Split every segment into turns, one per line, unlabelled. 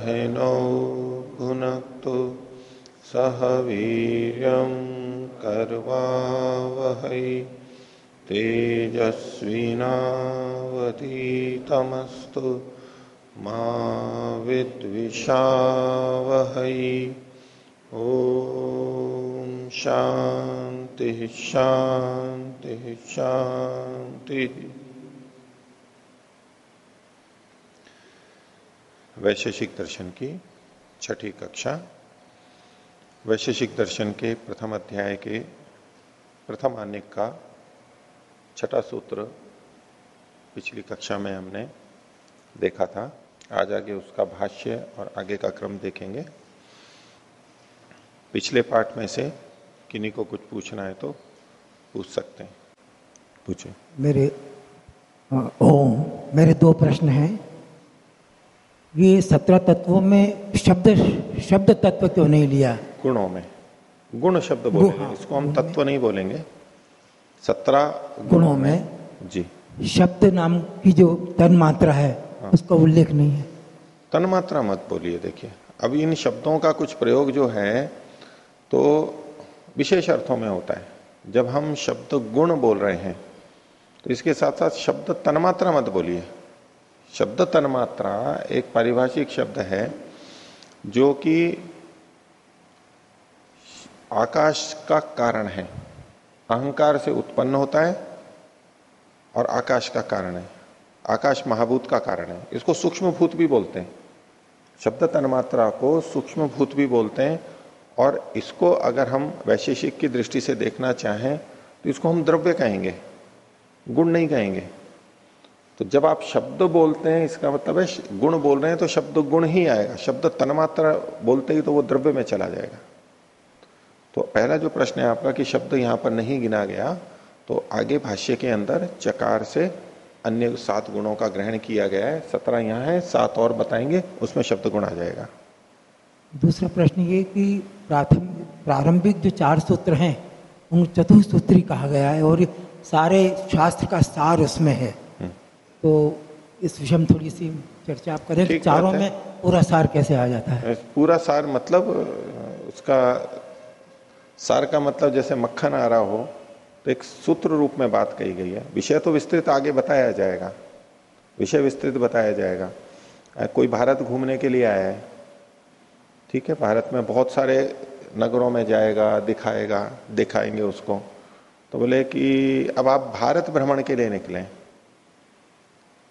सहनौ भुनक्तु। सह वीर कर्वावहै। तेजस्विनावतीतमस्तु मा विद्विषावहै। ॐ शांति शांति शांति वैशेषिक दर्शन की छठी कक्षा। वैशेषिक दर्शन के प्रथम अध्याय के प्रथम आनिक का छठा सूत्र पिछली कक्षा में हमने देखा था। आज आगे उसका भाष्य और आगे का क्रम देखेंगे। पिछले पाठ में से किन्हीं को कुछ पूछना है तो पूछ सकते हैं। पूछे
मेरे ओम, मेरे दो प्रश्न हैं। ये सत्रह तत्वों में शब्द शब्द तत्व क्यों नहीं लिया?
गुणों में। गुण शब्द बोलेंगे। हाँ, इसको हम तत्व नहीं बोलेंगे। सत्रह
गुणों में।
जी।
शब्द नाम की जो तन मात्रा है हाँ। उसका उल्लेख नहीं है।
तन मात्रा मत बोलिए देखिए। अब इन शब्दों का कुछ प्रयोग जो है तो विशेष अर्थों में होता है। जब हम शब्द गुण बोल रहे हैं तो इसके साथ साथ शब्द तन्मात्रा मत बोलिए। शब्द तन्मात्रा एक पारिभाषिक शब्द है, जो कि आकाश का कारण है। अहंकार से उत्पन्न होता है और आकाश का कारण है। आकाश महाभूत का कारण है। इसको सूक्ष्म भूत भी बोलते हैं। शब्द तन्मात्रा को सूक्ष्म भूत भी बोलते हैं और इसको अगर हम वैशेषिक की दृष्टि से देखना चाहें तो इसको हम द्रव्य कहेंगे, गुण नहीं कहेंगे। तो जब आप शब्द बोलते हैं, इसका मतलब है, गुण बोल रहे हैं तो शब्द गुण ही आएगा। शब्द तन्मात्रा बोलते ही तो वो द्रव्य में चला जाएगा। तो पहला जो प्रश्न है आपका कि शब्द यहाँ पर नहीं गिना गया तो आगे भाष्य के अंदर चकार से अन्य सात गुणों का ग्रहण किया गया है। सत्रह यहाँ है, सात और बताएँगे, उसमें शब्द गुण आ जाएगा।
दूसरा प्रश्न ये कि प्राथमिक प्रारंभिक जो चार सूत्र हैं, उन चतुसूत्री कहा गया है और सारे शास्त्र का सार उसमें है। तो इस विषय में थोड़ी सी चर्चा आप करें चारों में पूरा सार कैसे आ जाता है?
पूरा सार मतलब उसका सार का मतलब जैसे मक्खन आ रहा हो तो एक सूत्र रूप में बात कही गई है। विषय तो विस्तृत आगे बताया जाएगा। विषय विस्तृत बताया जाएगा। कोई भारत घूमने के लिए आया है ठीक है भारत में बहुत सारे नगरों में जाएगा दिखाएगा दिखाएँगे उसको। तो बोले कि अब आप भारत भ्रमण के लिए निकले।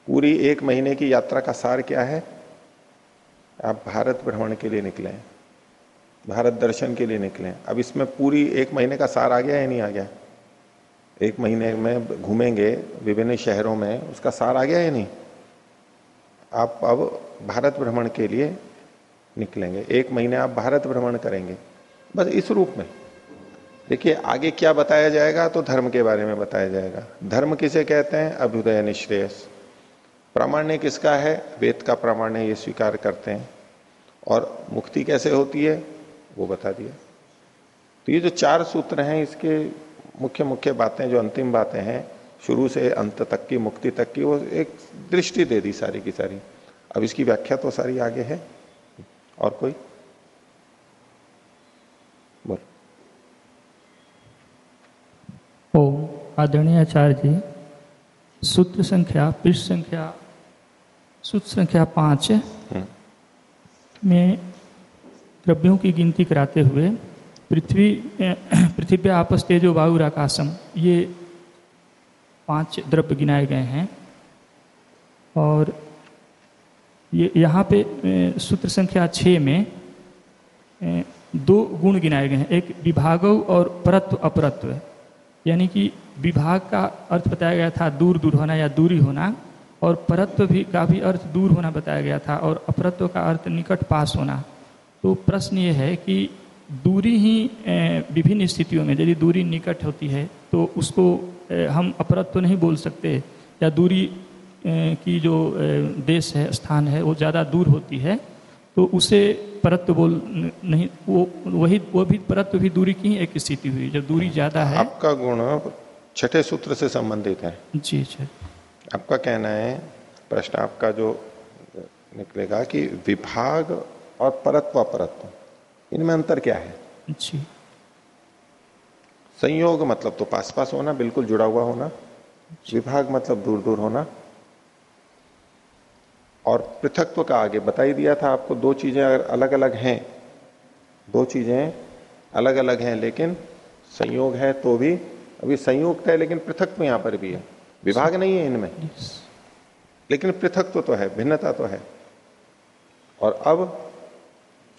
पूरी एक महीने की यात्रा का सार क्या है? आप भारत भ्रमण के लिए निकले, भारत दर्शन के लिए निकले। अब इसमें पूरी एक महीने का सार आ गया या नहीं आ गया? एक महीने में घूमेंगे विभिन्न शहरों में, उसका सार आ गया या नहीं? आप अब भारत भ्रमण के लिए निकलेंगे। एक महीने आप भारत भ्रमण करेंगे, बस इस रूप में। देखिए, आगे क्या बताया जाएगा तो धर्म के बारे में बताया जाएगा। धर्म किसे कहते हैं? अभ्युदय निश्रेयस। प्रामाण्य किसका है, वेद का प्रामाण्य ये स्वीकार करते हैं। और मुक्ति कैसे होती है, वो बता दिया। तो ये जो चार सूत्र हैं, इसके मुख्य मुख्य बातें, जो अंतिम बातें हैं, शुरू से अंत तक की, मुक्ति तक की, वो एक दृष्टि दे दी सारी की सारी। अब इसकी व्याख्या तो सारी आगे है। और कोई? बोल।
आदरणीय आचार्य जी सूत्र संख्या पृष्ठ संख्या सूत्र संख्या पाँच हम्म। में द्रव्यों की गिनती कराते हुए पृथ्वी पृथ्वी आपस तेजो वायु आकाशम ये पाँच द्रव्य गिनाए गए हैं। और ये यहाँ पे सूत्र संख्या छः में दो गुण गिनाए गए हैं। एक विभागव और परत्व अपरत्व यानी कि विभाग का अर्थ बताया गया था दूर दूर होना या दूरी होना, और परत्व भी का भी अर्थ दूर होना बताया गया था, और अपरत्व का अर्थ निकट पास होना। तो प्रश्न ये है कि दूरी ही विभिन्न स्थितियों में यदि दूरी निकट होती है तो उसको हम अपरत्व नहीं बोल सकते, या दूरी की जो देश है, स्थान है, वो ज़्यादा दूर होती है तो उसे परत्व बोल नहीं, वो, वही, वो भी, परत्व भी दूरी की ही एक स्थिति हुई, जब दूरी ज़्यादा है।
आपका गुण छठे सूत्र से संबंधित है।
जी अच्छा
आपका कहना है प्रश्न आपका जो निकलेगा कि विभाग और परत्व अपरत्व इनमें अंतर क्या है?
जी।
संयोग मतलब तो पास पास होना बिल्कुल जुड़ा हुआ होना। विभाग मतलब दूर दूर होना। और पृथकत्व का आगे बता ही दिया था आपको दो चीज़ें अगर अलग अलग हैं दो चीज़ें अलग अलग हैं लेकिन संयोग है तो भी अभी संयुक्त है लेकिन पृथकत्व यहाँ पर भी है। विभाग नहीं है इनमें। लेकिन पृथकत्व तो तो है भिन्नता तो है। और अब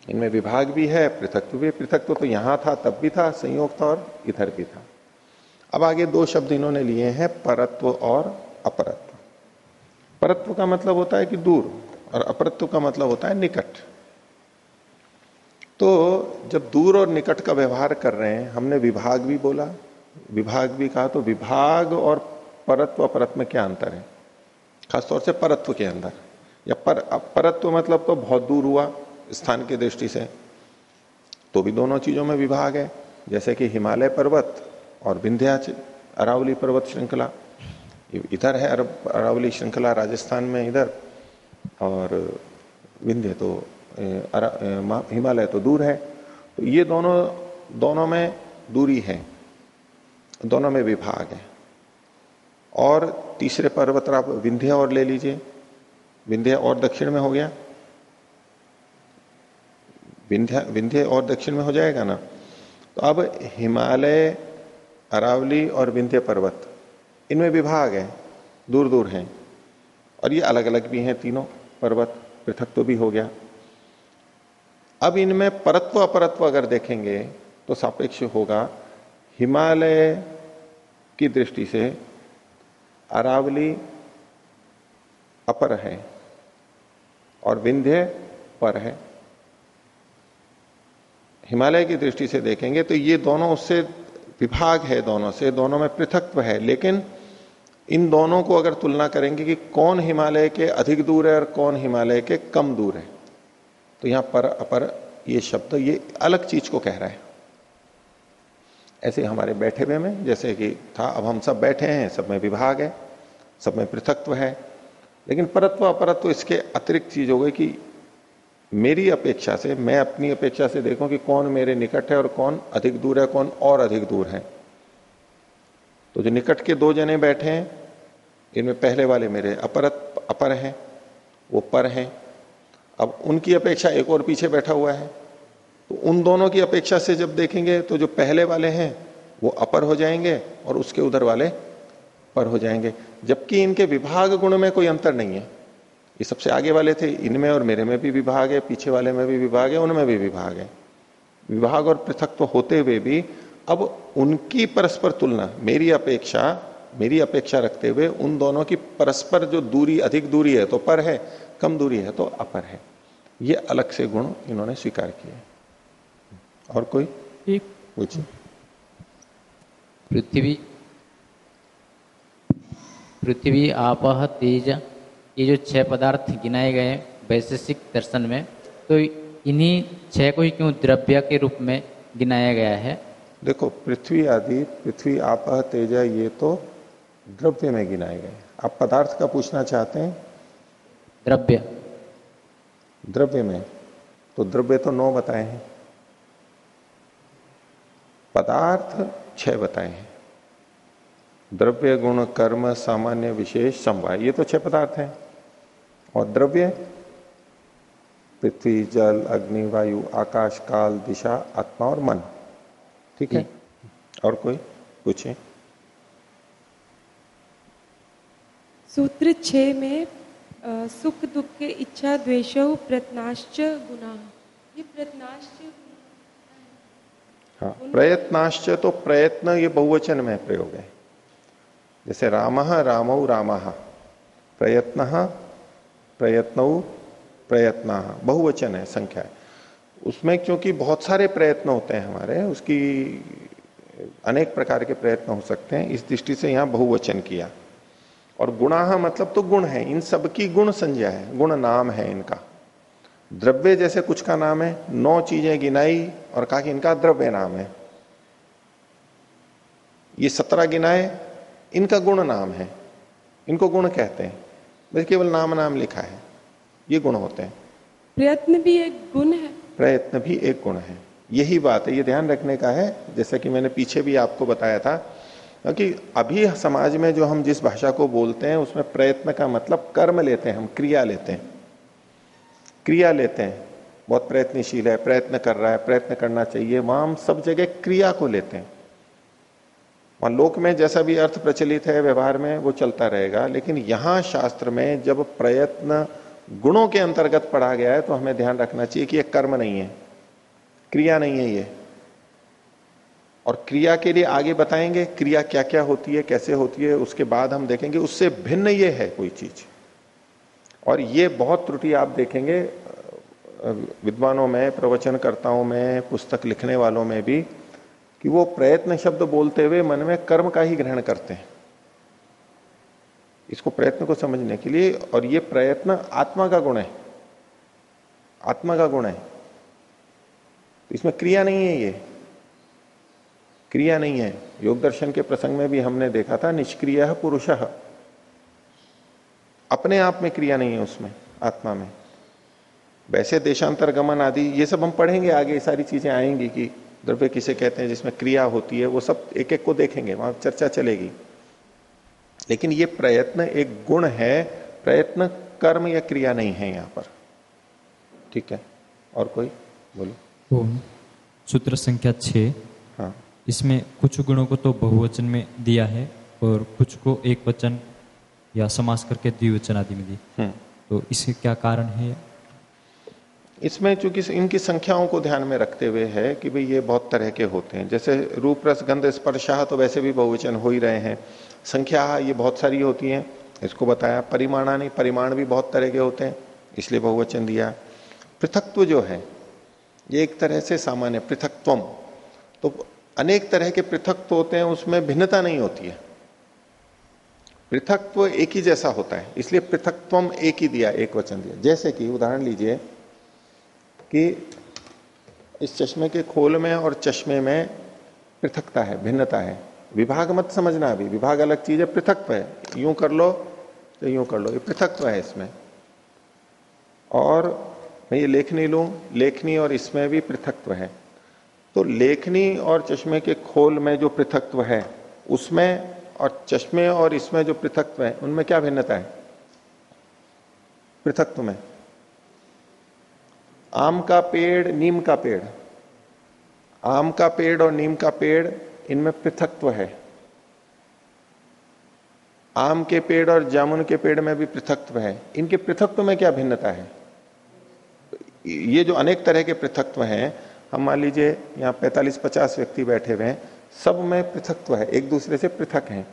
इनमें विभाग भी है पृथकत्व भी पृथकत्व तो यहाँ था तब भी था संयोग था और इधर भी था। अब आगे दो शब्द इन्होंने लिए हैं परत्व और अपरत्व। परत्व का मतलब होता है कि दूर और अपरत्व का मतलब होता है निकट। तो जब दूर और निकट का व्यवहार कर रहे हैं हमने विभाग भी बोला विभाग भी कहा तो विभाग और परत्व अपरत्व में क्या अंतर है। खासतौर से परत्व के अंदर। या पर परत्व मतलब तो बहुत दूर हुआ स्थान की दृष्टि से। तो भी दोनों चीज़ों में विभाग है। जैसे कि हिमालय पर्वत और विंध्याचल अरावली पर्वत श्रृंखला। इधर है अरावली श्रृंखला राजस्थान में इधर और विंध्य तो हिमालय तो दूर है। तो ये दोनों दोनों में दूरी है। दोनों में विभाग है। और तीसरे पर्वत आप विंध्य और ले लीजिए। विंध्य और दक्षिण में हो गया। विंध्य विंध्य और दक्षिण में हो जाएगा ना? तो अब हिमालय, अरावली और विंध्य पर्वत, इनमें विभाग है दूर दूर हैं। और ये अलग अलग भी हैं, तीनों पर्वत, पृथक तो भी हो गया। अब इनमें परत्व अपरत्व अगर देखेंगे तो सापेक्ष होगा हिमालय की दृष्टि से अरावली अपर है और विंध्य पर है। हिमालय की दृष्टि से देखेंगे तो ये दोनों उससे विभाग है, दोनों से दोनों में पृथकत्व है, लेकिन इन दोनों को अगर तुलना करेंगे कि कौन हिमालय के अधिक दूर है और कौन हिमालय के कम दूर है तो यहाँ पर अपर ये शब्द, ये अलग चीज़ को कह रहा है। ऐसे हमारे बैठे हुए में, जैसे कि था, अब हम सब बैठे हैं, सब में विभाग है, सब में पृथकत्व है। लेकिन परत्व अपरत्व इसके अतिरिक्त चीज़ हो गई कि मेरी अपेक्षा से, मैं अपनी अपेक्षा से देखूँ कि कौन मेरे निकट है और कौन अधिक दूर है, कौन और अधिक दूर है। तो जो निकट के दो जने बैठे हैं, इनमें पहले वाले मेरे अपरत, अपर हैं, वो पर हैं। अब उनकी अपेक्षा एक और पीछे बैठा हुआ है। तो उन दोनों की अपेक्षा से जब देखेंगे तो जो पहले वाले हैं, वो अपर हो जाएँगे और उसके उधर वाले पर हो जाएँगे। जबकि इनके विभाग गुण में कोई अंतर नहीं है। ये सबसे आगे वाले थे, इनमें और मेरे में भी विभाग है, पीछे वाले में भी विभाग है, उनमें भी विभाग है। विभाग और पृथक तो होते हुए भी अब उनकी परस्पर तुलना, मेरी अपेक्षा मेरी अपेक्षा रखते हुए उन दोनों की परस्पर जो दूरी, अधिक दूरी है तो पर है, कम दूरी है तो अपर है। ये अलग से गुण इन्होंने स्वीकार किए। और कोई?
एक।
पूछिए।
पृथ्वी पृथ्वी आप तेज ये जो छह पदार्थ गिनाए गए वैशेषिक दर्शन में तो इन्हीं छह को ही क्यों द्रव्य के रूप में गिनाया गया है?
देखो पृथ्वी आदि पृथ्वी आप तेज ये तो द्रव्य में गिनाए गए। आप पदार्थ का पूछना चाहते हैं?
द्रव्य।
द्रव्य में? तो द्रव्य तो नौ बताए हैं। पदार्थ छह बताए हैं। द्रव्य गुण कर्म सामान्य विशेष समवाय ये तो छह पदार्थ हैं। और द्रव्य? पृथ्वी जल अग्नि वायु आकाश काल दिशा आत्मा और मन। ठीक है? और कोई पूछे?
सूत्र छ में आ, सुख दुख के इच्छा द्वेष प्रत्नाश्च गुना ये प्रत्नाश्च
हाँ प्रयत्नाश्च तो प्रयत्न ये बहुवचन में प्रयोग है। जैसे राम रामौ राम, प्रयत्न प्रयत्न प्रयत्न, बहुवचन है, संख्या है। उसमें क्योंकि बहुत सारे प्रयत्न होते हैं हमारे, उसकी अनेक प्रकार के प्रयत्न हो सकते हैं, इस दृष्टि से यहाँ बहुवचन किया। और गुणाह मतलब तो गुण है, इन सबकी गुण संज्ञा है, गुण नाम है इनका। द्रव्य जैसे कुछ का नाम है नौ चीज़ें गिनाई और कहा कि इनका द्रव्य नाम है। ये सत्रह गिनाए इनका गुण नाम है। इनको गुण कहते हैं। बस केवल नाम नाम लिखा है। ये गुण होते हैं।
प्रयत्न भी एक गुण है।
प्रयत्न भी एक गुण है। यही बात है। ये ध्यान रखने का है। जैसा कि मैंने पीछे भी आपको बताया था क्योंकि अभी समाज में जो हम जिस भाषा को बोलते हैं उसमें प्रयत्न का मतलब कर्म लेते हैं हम क्रिया लेते हैं। क्रिया लेते हैं। बहुत प्रयत्नशील है, प्रयत्न कर रहा है, प्रयत्न करना चाहिए। वहाँ हम सब जगह क्रिया को लेते हैं। वहाँ लोक में जैसा भी अर्थ प्रचलित है, व्यवहार में वो चलता रहेगा। लेकिन यहाँ शास्त्र में जब प्रयत्न गुणों के अंतर्गत पढ़ा गया है तो हमें ध्यान रखना चाहिए कि यह कर्म नहीं है। क्रिया नहीं है ये। और क्रिया के लिए आगे बताएँगे, क्रिया क्या क्या होती है, कैसे होती है, उसके बाद हम देखेंगे। उससे भिन्न ये है कोई चीज़। और ये बहुत त्रुटि आप देखेंगे, विद्वानों में प्रवचनकर्ताओं में, पुस्तक लिखने वालों में भी, कि वो प्रयत्न शब्द बोलते हुए मन में कर्म का ही ग्रहण करते हैं। इसको प्रयत्न को समझने के लिए, और ये प्रयत्न आत्मा का गुण है। आत्मा का गुण है। तो इसमें क्रिया नहीं है ये। क्रिया नहीं है। योग दर्शन के प्रसंग में भी हमने देखा था, निष्क्रिय पुरुष। अपने आप में क्रिया नहीं है उसमें आत्मा में। वैसे देशांतर गमन आदि ये सब हम पढ़ेंगे आगे ये सारी चीज़ें आएँगी कि द्रव्य किसे कहते हैं जिसमें क्रिया होती है वो सब एक एक को देखेंगे वहाँ चर्चा चलेगी। लेकिन ये प्रयत्न एक गुण है प्रयत्न कर्म या क्रिया नहीं है यहाँ पर। ठीक है? और कोई? बोलो।
सूत्र संख्या छ। हाँ। इसमें कुछ गुणों को तो बहुवचन में दिया है और कुछ को एक वचन या समास करके द्विवचन आदि में दी। हम्म। तो इसके क्या कारण है?
इसमें चूँकि इनकी संख्याओं को ध्यान में रखते हुए है कि भाई ये बहुत तरह के होते हैं। जैसे रूप रस गंध स्पर्शा तो वैसे भी बहुवचन हो ही रहे हैं। संख्या ये बहुत सारी होती है। इसको बताया परिमाणा नहीं परिमाण भी बहुत तरह के होते हैं इसलिए बहुवचन दिया। पृथकत्व जो है ये एक तरह से सामान्य पृथकत्वम। तो अनेक तरह के पृथकत्व होते हैं उसमें भिन्नता नहीं होती है। पृथकत्व एक ही जैसा होता है, इसलिए पृथकत्वम एक ही दिया, एक वचन दिया। जैसे कि, उदाहरण लीजिए कि इस चश्मे के खोल में और चश्मे में पृथकता है, भिन्नता है। विभाग मत समझना अभी, विभाग अलग चीज़ है पृथकत्व है। यूँ कर लो तो यूँ कर लो, ये पृथकत्व है इसमें। और मैं ये लेखनी लू, लेखनी और इसमें भी पृथकत्व है। तो लेखनी और चश्मे के खोल में जो पृथकत्व है, उसमें और चश्मे और इसमें जो पृथकत्व है, उनमें क्या भिन्नता है? पृथकत्व में। आम का पेड़, नीम का पेड़। आम का पेड़ और नीम का पेड़, इनमें पृथकत्व है। आम के पेड़ और जामुन के पेड़ में भी पृथकत्व है। इनके पृथकत्व में क्या भिन्नता है? ये जो अनेक तरह के पृथकत्व हैं, हम मान लीजिए, यहाँ 45-50 व्यक्ति बैठे हुए हैं सब में पृथकत्व है, एक दूसरे से पृथक हैं।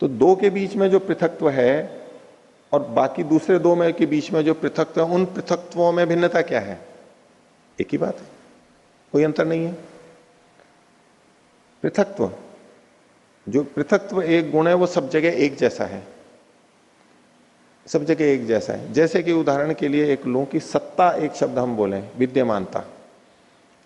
तो दो के बीच में जो पृथकत्व है और बाकी दूसरे दो में के बीच में जो पृथकत्व है, उन पृथकत्वों में भिन्नता क्या है? एक ही बात है। कोई अंतर नहीं है। पृथकत्व, जो पृथकत्व एक गुण है, वो सब जगह एक जैसा है। सब जगह एक जैसा है। जैसे कि उदाहरण के लिए एक लू की सत्ता एक शब्द हम बोले, विद्यमानता।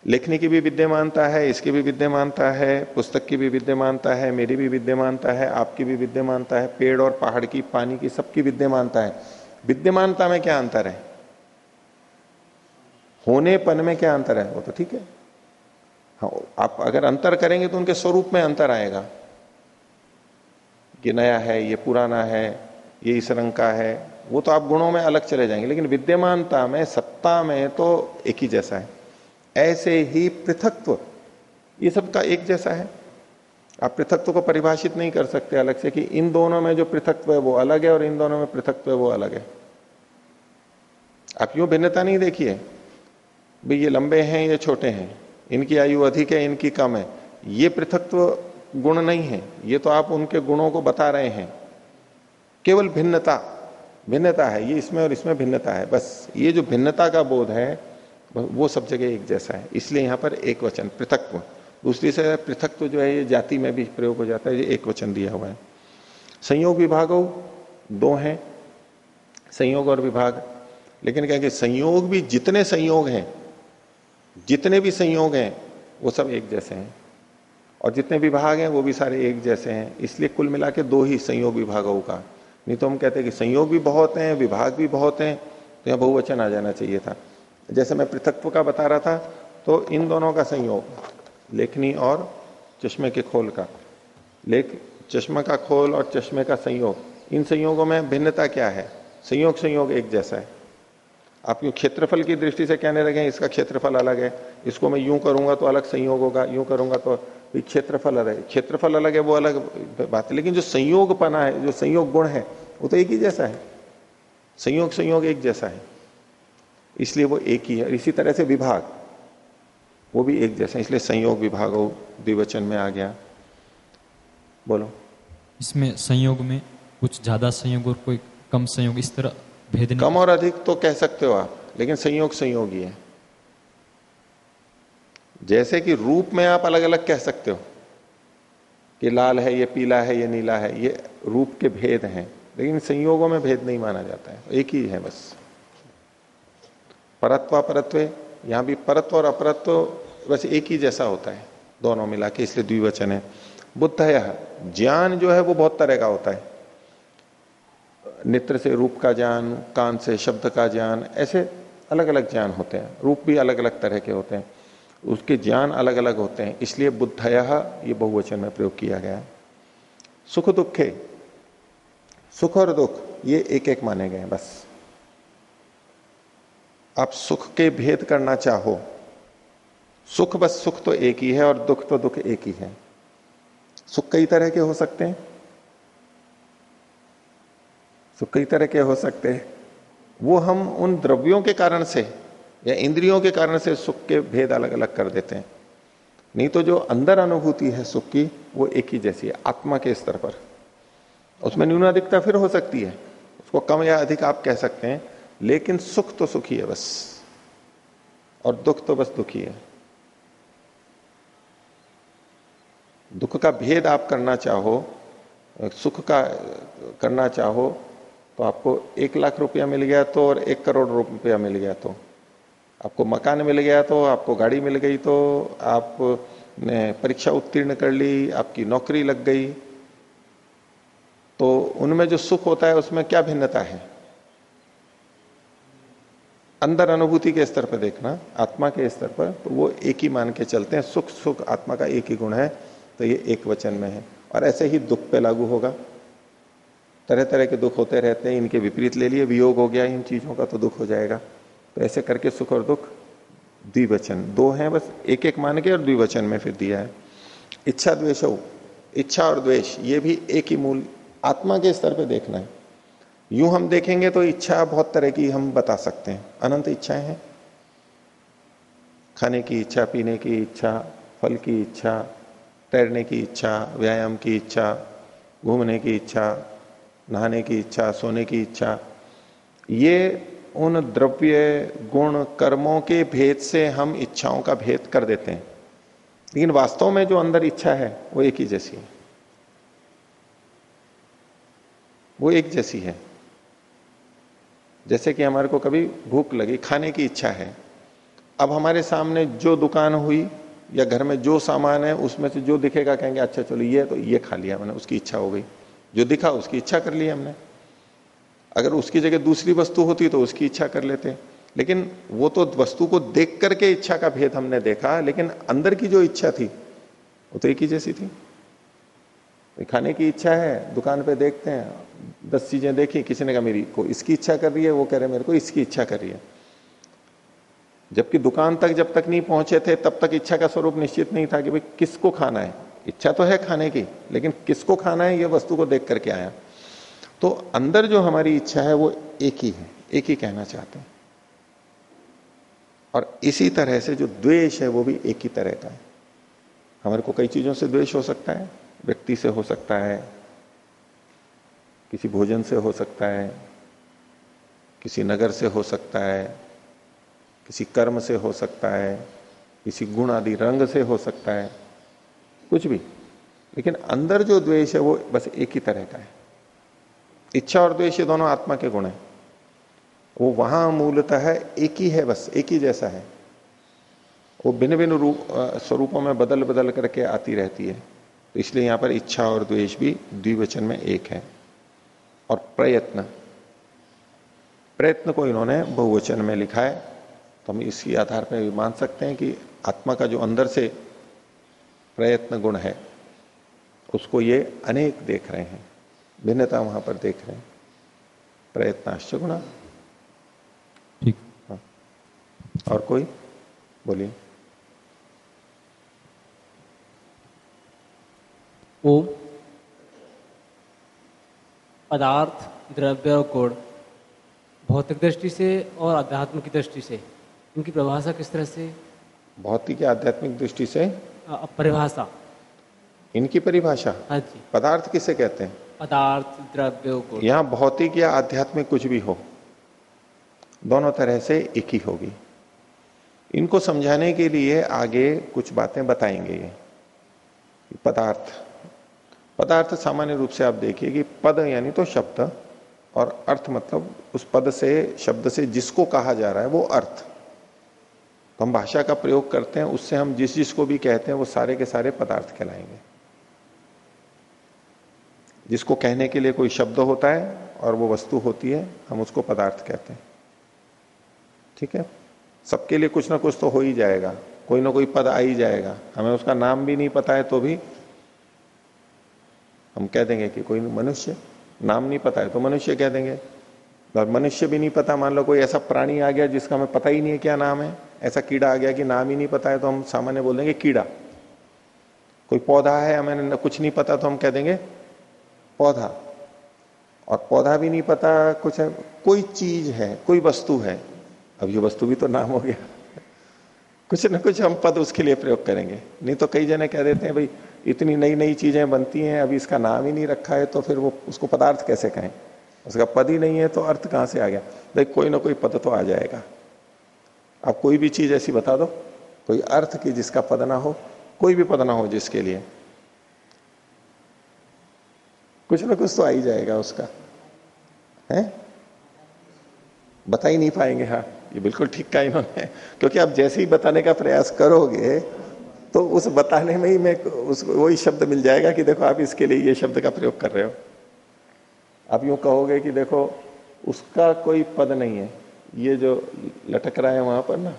लिखने की भी विद्यमानता है, इसकी भी विद्यमानता है, पुस्तक की भी विद्यमानता है, मेरी भी विद्यमानता है, आपकी भी विद्यमानता है, पेड़ और पहाड़ की, पानी की सबकी विद्यमानता है। विद्यमानता में क्या अंतर है? होनेपन में क्या अंतर है? वो तो ठीक है। हाँ आप अगर अंतर करेंगे तो उनके स्वरूप में अंतर आएगा। ये नया है, ये पुराना है, ये इस रंग का है, वो तो आप गुणों में अलग चले जाएँगे, लेकिन विद्यमानता में, सत्ता में तो एक ही जैसा है। ऐसे ही पृथकत्व, ये सब का एक जैसा है। आप पृथकत्व को परिभाषित नहीं कर सकते अलग से कि इन दोनों में जो पृथकत्व है वो अलग है और इन दोनों में पृथकत्व है वो अलग है। आप यूँ भिन्नता नहीं देखिए, भाई ये लंबे हैं ये छोटे हैं, इनकी आयु अधिक है, इनकी कम है, ये पृथकत्व गुण नहीं है, ये तो आप उनके गुणों को बता रहे हैं। केवल भिन्नता भिन्नता है, ये इसमें और इसमें भिन्नता है, बस, ये जो भिन्नता का बोध है वो सब जगह एक जैसा है। इसलिए यहाँ पर एक वचन, पृथकत्व। दूसरी से पृथकत्व जो है, ये जाति में भी प्रयोग हो जाता है, ये एक वचन दिया हुआ है। संयोग विभाग दो हैं, संयोग और विभाग। लेकिन क्या कि संयोग भी जितने संयोग हैं, जितने भी संयोग हैं, वो सब एक जैसे हैं। और जितने विभाग हैं, वो भी सारे एक जैसे हैं। इसलिए कुल मिला के दो ही संयोग विभागों का। नहीं तो हम कहते हैं कि संयोग भी बहुत हैं, विभाग भी बहुत हैं तो यहाँ बहुवचन आ जाना चाहिए था। जैसे मैं पृथकत्व का बता रहा था तो इन दोनों का संयोग, लेखनी और चश्मे के खोल का। लेख, चश्मा का खोल और चश्मे का संयोग, इन संयोगों में भिन्नता क्या है? संयोग संयोग एक जैसा है। आप यूँ क्षेत्रफल की दृष्टि से कहने लगे, इसका क्षेत्रफल अलग है, इसको मैं यूँ करूँगा तो अलग संयोग होगा, यूँ करूँगा तो क्षेत्रफल अलग है। क्षेत्रफल अलग है, वो अलग बात है, लेकिन जो संयोग पना है, जो संयोग गुण है, वो तो एक ही जैसा है। संयोग संयोग एक जैसा है। इसलिए वो एक ही है। इसी तरह से विभाग वो भी एक जैसा इसलिए संयोग विभाग द्विवचन में आ गया। बोलो।
इसमें संयोग में कुछ ज़्यादा संयोग और कोई कम संयोग इस तरह भेद
कम और अधिक तो कह सकते हो आप लेकिन संयोग संयोग ही है। जैसे कि रूप में आप अलग अलग कह सकते हो कि लाल है ये पीला है ये नीला है ये रूप के भेद हैं लेकिन संयोगों में भेद नहीं माना जाता है। एक ही है बस। परत्व परत्व यहाँ भी परत्व और अपरत्व बस एक ही जैसा होता है, दोनों मिला के इसलिए द्विवचन है। बुद्ध है ज्ञान जो है वो बहुत तरह का होता है। नेत्र से रूप का ज्ञान, कान से शब्द का ज्ञान, ऐसे अलग अलग ज्ञान होते हैं, रूप भी अलग अलग तरह के होते हैं। उसके ज्ञान अलग अलग होते हैं, इसलिए बुद्धय ये बहुवचन में प्रयोग किया गया सुख दुखे, सुख और दुख, ये एक एक माने गए हैं, बस। आप सुख के भेद करना चाहो। सुख बस सुख तो एक ही है और दुख तो दुख एक ही है। सुख कई तरह के हो सकते हैं। सुख कई तरह के हो सकते हैं। वो हम उन द्रव्यों के कारण से या इंद्रियों के कारण से सुख के भेद अलग अलग कर देते हैं। नहीं तो जो अंदर अनुभूति है सुख की, वो एक ही जैसी है, आत्मा के स्तर पर। उसमें न्यूनाधिकता फिर हो सकती है। उसको कम या अधिक आप कह सकते हैं। लेकिन सुख तो सुखी है बस, और दुख तो बस दुखी है। दुख का भेद आप करना चाहो, सुख का, करना चाहो तो आपको एक लाख रुपया मिल गया तो और एक करोड़ रुपया मिल गया तो। आपको मकान मिल गया तो आपको गाड़ी मिल गई तो आप ने परीक्षा उत्तीर्ण कर ली, आपकी नौकरी लग गई। तो उनमें जो सुख होता है, उसमें क्या भिन्नता है? अंदर अनुभूति के स्तर पर देखना, आत्मा के स्तर पर तो वो एक ही मान के चलते हैं। सुख सुख, आत्मा का एक ही गुण है तो ये एक वचन में है। और ऐसे ही दुख पे लागू होगा। तरह तरह के दुख होते रहते हैं, इनके विपरीत ले लिए, वियोग हो गया, इन चीज़ों का तो दुख हो जाएगा। तो ऐसे करके सुख और दुख, द्विवचन। दो हैं बस एक एक मान के और द्विवचन में फिर दिया है। इच्छा, द्वेष। इच्छा और द्वेष, ये भी एक ही मूल, आत्मा के स्तर पर देखना है। यूँ हम देखेंगे तो इच्छा बहुत तरह की हम बता सकते हैं। अनंत इच्छाएँ हैं। खाने की इच्छा, पीने की इच्छा, फल की इच्छा, तैरने की इच्छा, व्यायाम की इच्छा, घूमने की इच्छा, नहाने की इच्छा, सोने की इच्छा। ये उन द्रव्य गुण कर्मों के भेद से हम इच्छाओं का भेद कर देते हैं। लेकिन वास्तव में जो अंदर इच्छा है, वो एक ही जैसी है। वो एक जैसी है। जैसे कि हमारे को कभी भूख लगी, खाने की इच्छा है। अब हमारे सामने जो दुकान हुई या घर में जो सामान है, उसमें से जो दिखेगा, कहेंगे अच्छा चलो, ये तो ये खा लिया मैंने उसकी इच्छा हो गई। जो दिखा, उसकी इच्छा कर ली हमने। अगर उसकी जगह दूसरी वस्तु होती तो उसकी इच्छा कर लेते। लेकिन वो तो वस्तु को देख करके इच्छा का भेद हमने देखा, लेकिन अंदर की जो इच्छा थी, वो तो एक ही जैसी थी। खाने की इच्छा है, दुकान पे देखते हैं दस चीज़ें देखी किसी ने कहा, मेरी को इसकी इच्छा कर रही है, वो कह रहे, मेरे को इसकी इच्छा कर रही है। जबकि दुकान तक जब तक नहीं पहुँचे थे, तब तक इच्छा का स्वरूप निश्चित नहीं था कि भाई किसको खाना है। इच्छा तो है खाने की, लेकिन किसको खाना है, ये वस्तु को देख करके आया। तो अंदर जो हमारी इच्छा है, वो एक ही है, एक ही कहना चाहते हैं। और इसी तरह से जो द्वेष है, वो भी एक ही तरह का है। हमारे को कई चीज़ों से द्वेष हो सकता है, व्यक्ति से हो सकता है किसी भोजन से हो सकता है, किसी नगर से हो सकता है, किसी कर्म से हो सकता है, किसी गुण आदि रंग से हो सकता है, कुछ भी। लेकिन अंदर जो द्वेष है वो बस एक ही तरह का है। इच्छा और द्वेष ये दोनों आत्मा के गुण है। वो वहाँ मूलतः एक ही है बस, एक ही जैसा है। वो भिन्न भिन्न रूप स्वरूपों में बदल बदल करके आती रहती है। तो इसलिए यहाँ पर इच्छा और द्वेष भी द्विवचन में एक है। और प्रयत्न। प्रयत्न को इन्होंने बहुवचन में लिखा है। तो हम इसी आधार पर भी मान सकते हैं कि आत्मा का जो अंदर से प्रयत्न गुण है उसको ये अनेक देख रहे हैं भिन्नता वहाँ पर देख रहे हैं। प्रयत्नाश्च गुणा।
ठीक।
हाँ। और कोई? बोलिए।
ओम। पदार्थ द्रव्य और गुण भौतिक दृष्टि से और आध्यात्मिक की दृष्टि से इनकी परिभाषा किस तरह से?
भौतिक या आध्यात्मिक दृष्टि से?
परिभाषा।
इनकी परिभाषा?
हाँ जी।
पदार्थ किसे कहते हैं?
पदार्थ द्रव्य गुण।
यहाँ भौतिक या आध्यात्मिक कुछ भी हो दोनों तरह से एक ही होगी। इनको समझाने के लिए आगे कुछ बातें बताएँगे ये पदार्थ। पदार्थ सामान्य रूप से आप देखिए कि पद यानी तो शब्द, और अर्थ मतलब उस पद से, शब्द से जिसको कहा जा रहा है वो अर्थ। तो हम भाषा का प्रयोग करते हैं, उससे हम जिस जिसको भी कहते हैं वो सारे के सारे पदार्थ कहलाएँगे। जिसको कहने के लिए कोई शब्द होता है और वो वस्तु होती है, हम उसको पदार्थ कहते हैं। ठीक है? सबके लिए कुछ ना कुछ तो हो ही जाएगा। कोई ना कोई पद आ ही जाएगा। हमें उसका नाम भी नहीं पता है तो भी हम कह देंगे कि कोई मनुष्य नाम नहीं पता है तो मनुष्य कह देंगे। और मनुष्य भी नहीं पता, मान लो कोई ऐसा प्राणी आ गया जिसका हमें पता ही नहीं है क्या नाम है, ऐसा कीड़ा आ गया कि नाम ही नहीं पता है तो हम सामान्य बोल देंगे कीड़ा। कोई पौधा है, हमें कुछ नहीं पता तो हम कह देंगे पौधा। और पौधा भी नहीं पता, कुछ है, कोई चीज़ है, कोई वस्तु है, अब ये वस्तु भी तो नाम हो गया। कुछ ना कुछ हम पद उसके लिए प्रयोग करेंगे, नहीं तो कई जने कह देते हैं, भाई इतनी नई नई चीज़ें बनती हैं, अभी इसका नाम ही नहीं रखा है तो फिर वो उसको पदार्थ कैसे कहें? उसका पद ही नहीं है तो अर्थ कहाँ से आ गया? भाई कोई ना कोई पद तो आ जाएगा। आप कोई भी चीज़ ऐसी बता दो, कोई अर्थ की जिसका पद ना हो, कोई भी पद ना हो जिसके लिए। कुछ ना कुछ तो आ ही जाएगा उसका। है? बता ही नहीं पाएँगे हाँ ये बिल्कुल ठीक कहा इन्होंने। क्योंकि आप जैसे ही बताने का प्रयास करोगे तो उस बताने में ही मैं उस, वही शब्द मिल जाएगा कि देखो आप इसके लिए ये शब्द का प्रयोग कर रहे हो। आप यूँ कहोगे कि देखो, उसका कोई पद नहीं है। ये जो लटक रहा है वहाँ पर ना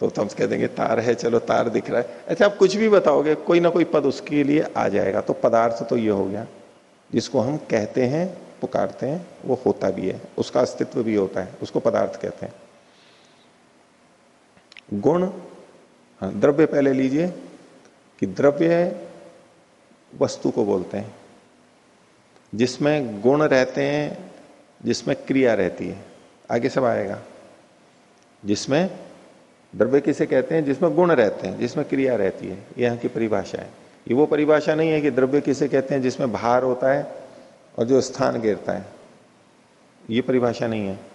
तो हम कह देंगे, तार है, चलो तार दिख रहा है। अच्छा आप कुछ भी बताओगे, कोई ना कोई पद उसके लिए आ जाएगा। तो पदार्थ तो ये हो गया। जिसको हम कहते हैं, पुकारते हैं, वो होता भी है। उसका अस्तित्व भी होता है। उसको पदार्थ कहते हैं। गुण हाँ द्रव्य पहले लीजिए कि द्रव्य वस्तु को बोलते हैं। जिसमें गुण रहते हैं, जिसमें क्रिया रहती है। आगे सब आएगा। जिसमें द्रव्य किसे कहते हैं? जिसमें गुण रहते हैं, जिसमें क्रिया रहती है। यहाँ की परिभाषा है। ये वो परिभाषा नहीं है कि द्रव्य किसे कहते हैं, जिसमें भार होता है और जो स्थान गिरता है। ये परिभाषा नहीं है।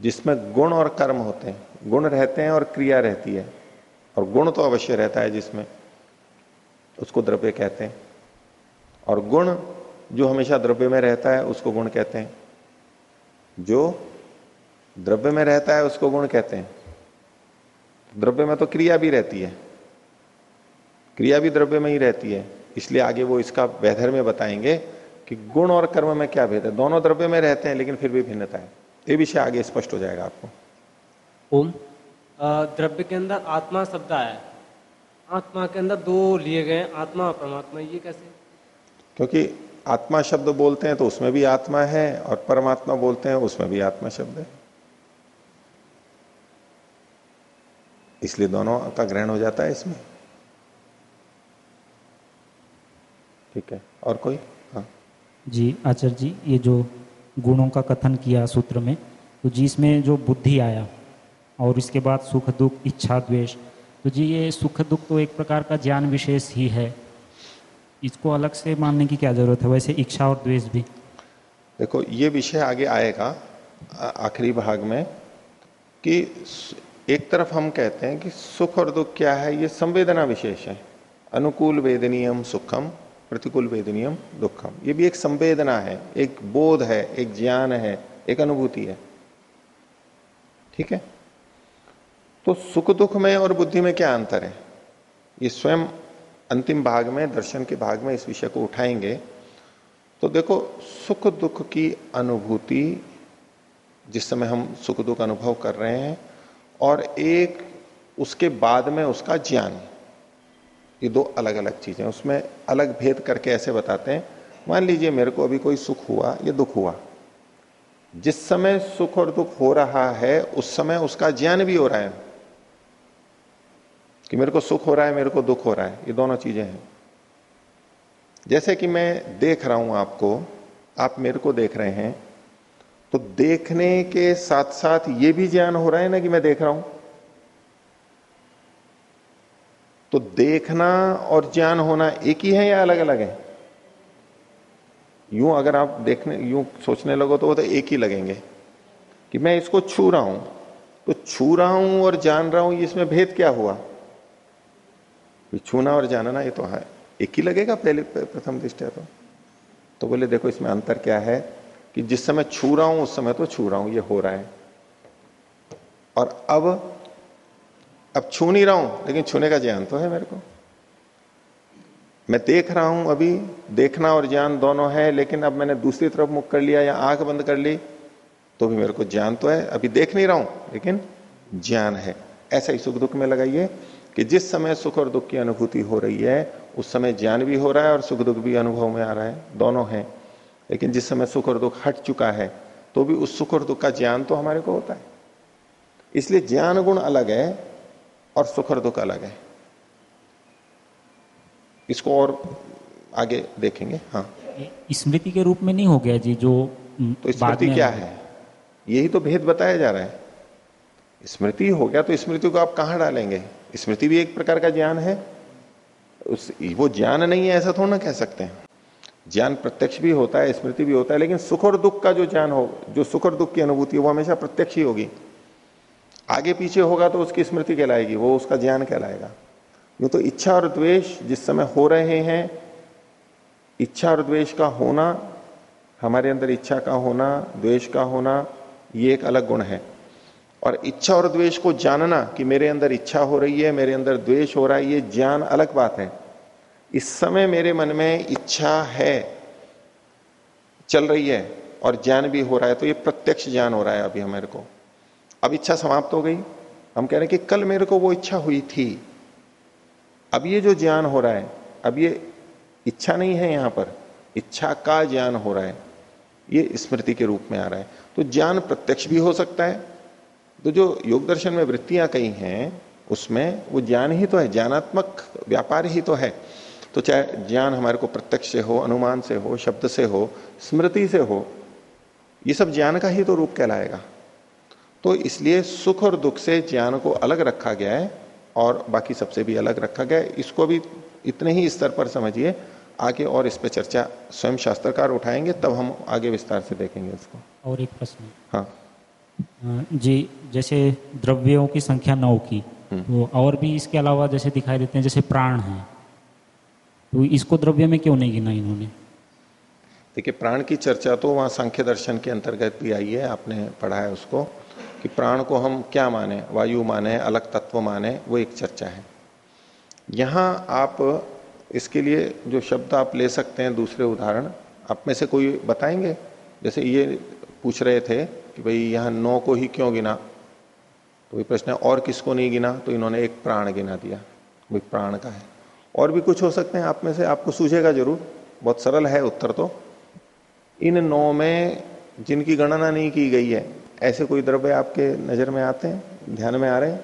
जिसमें गुण और कर्म होते हैं। गुण रहते हैं और क्रिया रहती है। और गुण तो अवश्य रहता है जिसमें उसको द्रव्य कहते हैं। और गुण जो हमेशा द्रव्य में रहता है, उसको गुण कहते हैं। जो द्रव्य में रहता है, उसको गुण कहते हैं। द्रव्य में तो क्रिया भी रहती है। क्रिया भी द्रव्य में ही रहती है। इसलिए आगे वो इसका वैधर में बताएँगे कि गुण और कर्म में क्या भेद है। दोनों द्रव्य में रहते हैं, लेकिन फिर भी भिन्नता है। ये विषय आगे स्पष्ट हो जाएगा आपको।
ओम। द्रव्य के अंदर आत्मा शब्द आया। है आत्मा के अंदर दो लिए गए आत्मा और परमात्मा ये कैसे?
क्योंकि आत्मा शब्द बोलते हैं तो उसमें भी आत्मा है और परमात्मा बोलते हैं उसमें भी आत्मा शब्द है। इसलिए दोनों का ग्रहण हो जाता है इसमें। ठीक है और कोई? हाँ।
जी आचार्य जी ये जो गुणों का कथन किया सूत्र में तो जिसमें जो बुद्धि आया और इसके बाद सुख, दुख, इच्छा, द्वेष तो जी ये सुख, दुख तो एक प्रकार का ज्ञान विशेष ही है। इसको अलग से मानने की क्या ज़रूरत है? वैसे इच्छा और द्वेष भी।
देखो, ये विषय आगे आएगा आखिरी भाग में, कि एक तरफ़ हम कहते हैं कि सुख और दुख क्या है? ये संवेदना विशेष है। अनुकूल वेदनीयम सुखम। प्रतिकूल वेदनीयम दुखम। ये भी एक संवेदना है, एक बोध है, एक ज्ञान है, एक अनुभूति है। ठीक है? तो सुख दुख में और बुद्धि में क्या अंतर है? ये स्वयं अंतिम भाग में, दर्शन के भाग में इस विषय को उठाएँगे। तो देखो, सुख दुख की अनुभूति, जिस समय हम सुख दुख अनुभव कर रहे हैं, और एक उसके बाद में उसका ज्ञान। ये दो अलग अलग चीज़ें उसमें अलग भेद करके ऐसे बताते हैं, मान लीजिए मेरे को अभी कोई सुख हुआ या दुख हुआ। जिस समय सुख और दुख हो रहा है, उस समय उसका ज्ञान भी हो रहा है कि मेरे को सुख हो रहा है, मेरे को दुख हो रहा है। ये दोनों चीज़ें हैं। जैसे कि मैं देख रहा हूँ आपको, आप मेरे को देख रहे हैं तो देखने के साथ साथ ये भी ज्ञान हो रहा है ना कि मैं देख रहा हूँ? तो देखना और ज्ञान होना एक ही है या अलग अलग है? यूँ अगर आप देखने, यूँ सोचने लगो तो वो तो एक ही लगेंगे। कि मैं इसको छू रहा हूँ। तो छू रहा हूँ और जान रहा हूँ, इसमें भेद क्या हुआ? छूना और जानना ये तो है। एक ही लगेगा पहले प्रथम दृष्टि तो। तो बोले, देखो इसमें अंतर क्या है? कि जिस समय छू रहा हूँ, उस समय तो छू रहा हूँ, ये हो रहा है। और अब अब छू नहीं रहा हूँ, लेकिन छूने का ज्ञान तो है मेरे को। मैं देख रहा हूँ अभी, देखना और ज्ञान दोनों है, लेकिन अब मैंने दूसरी तरफ़ मुख कर लिया या आँख बंद कर ली तो भी मेरे को ज्ञान तो है। अभी देख नहीं रहा हूँ, लेकिन ज्ञान है। ऐसा ही सुख दुख में लगाइए कि जिस समय सुख और दुख की अनुभूति हो रही है, उस समय ज्ञान भी हो रहा है और सुख दुख भी अनुभव में आ रहा है। दोनों है। लेकिन जिस समय सुख और दुख हट चुका है तो भी उस सुख और दुख का ज्ञान तो हमारे को होता है। इसलिए ज्ञान गुण अलग है और सुख और दुख अलग है। इसको और आगे देखेंगे हाँ।
स्मृति के रूप में नहीं हो गया जी जो
तो स्मृति क्या है? यही तो भेद बताया जा रहा है। स्मृति हो गया तो स्मृति को आप कहाँ डालेंगे? स्मृति भी एक प्रकार का ज्ञान है। उस वो ज्ञान नहीं है ऐसा थोड़ा ना कह सकते हैं। ज्ञान प्रत्यक्ष भी होता है स्मृति भी होता है लेकिन सुख और दुख का जो ज्ञान हो जो सुख और दुख की अनुभूति है वो हमेशा प्रत्यक्ष ही होगी। आगे पीछे होगा तो उसकी स्मृति कहलाएगी, वो उसका ज्ञान कहलाएगा। यू तो इच्छा और द्वेष जिस समय हो रहे हैं, इच्छा और द्वेष का होना, हमारे अंदर इच्छा का होना, द्वेष का होना, ये एक अलग गुण है। और इच्छा और द्वेष को जानना कि मेरे अंदर इच्छा हो रही है, मेरे अंदर द्वेष हो रहा है, ये ज्ञान अलग बात है। इस समय मेरे मन में इच्छा है, चल रही है और ज्ञान भी हो रहा है तो ये प्रत्यक्ष ज्ञान हो रहा है अभी हमारे को। अब इच्छा समाप्त हो गई। हम कह रहे हैं कि कल मेरे को वो इच्छा हुई थी। अब ये जो ज्ञान हो रहा है, अब ये इच्छा नहीं है यहाँ पर। इच्छा का ज्ञान हो रहा है। ये स्मृति के रूप में आ रहा है। तो ज्ञान प्रत्यक्ष भी हो सकता है। तो जो योग दर्शन में वृत्तियाँ कही हैं, उसमें वो ज्ञान ही तो है, ज्ञानात्मक व्यापार ही तो है। तो चाहे ज्ञान हमारे को प्रत्यक्ष से हो, अनुमान से हो, शब्द से हो, स्मृति से हो, ये सब ज्ञान का ही तो रूप कहलाएगा। तो इसलिए सुख और दुख से ज्ञान को अलग रखा गया है और बाकी सबसे भी अलग रखा गया है। इसको भी इतने ही स्तर पर समझिए। आगे और इस पर चर्चा स्वयं शास्त्रकार उठाएँगे तब हम आगे विस्तार से देखेंगे इसको।
और एक प्रश्न।
हाँ।
जी जैसे द्रव्यों की संख्या नौ की हम्म। तो और भी इसके अलावा जैसे दिखाई देते हैं जैसे प्राण है तो इसको द्रव्य में क्यों नहीं गिना इन्होंने?
देखिए प्राण की चर्चा तो वहाँ सांख्य दर्शन के अंतर्गत भी आई है आपने पढ़ा है उसको। कि प्राण को हम क्या माने? वायु माने, अलग तत्व माने, वो एक चर्चा है। यहाँ आप इसके लिए जो शब्द आप ले सकते हैं, दूसरे उदाहरण, आप में से कोई बताएँगे? जैसे ये पूछ रहे थे कि भाई यहाँ नौ को ही क्यों गिना? तो ये प्रश्न है, और किसको नहीं गिना? तो इन्होंने एक प्राण गिना दिया भाई प्राण का है। और भी कुछ हो सकते हैं, आप में से आपको सूझेगा ज़रूर। बहुत सरल है उत्तर तो। इन नौ में जिनकी गणना नहीं की गई है ऐसे कोई द्रव्य आपके नज़र में आते हैं, ध्यान में आ रहे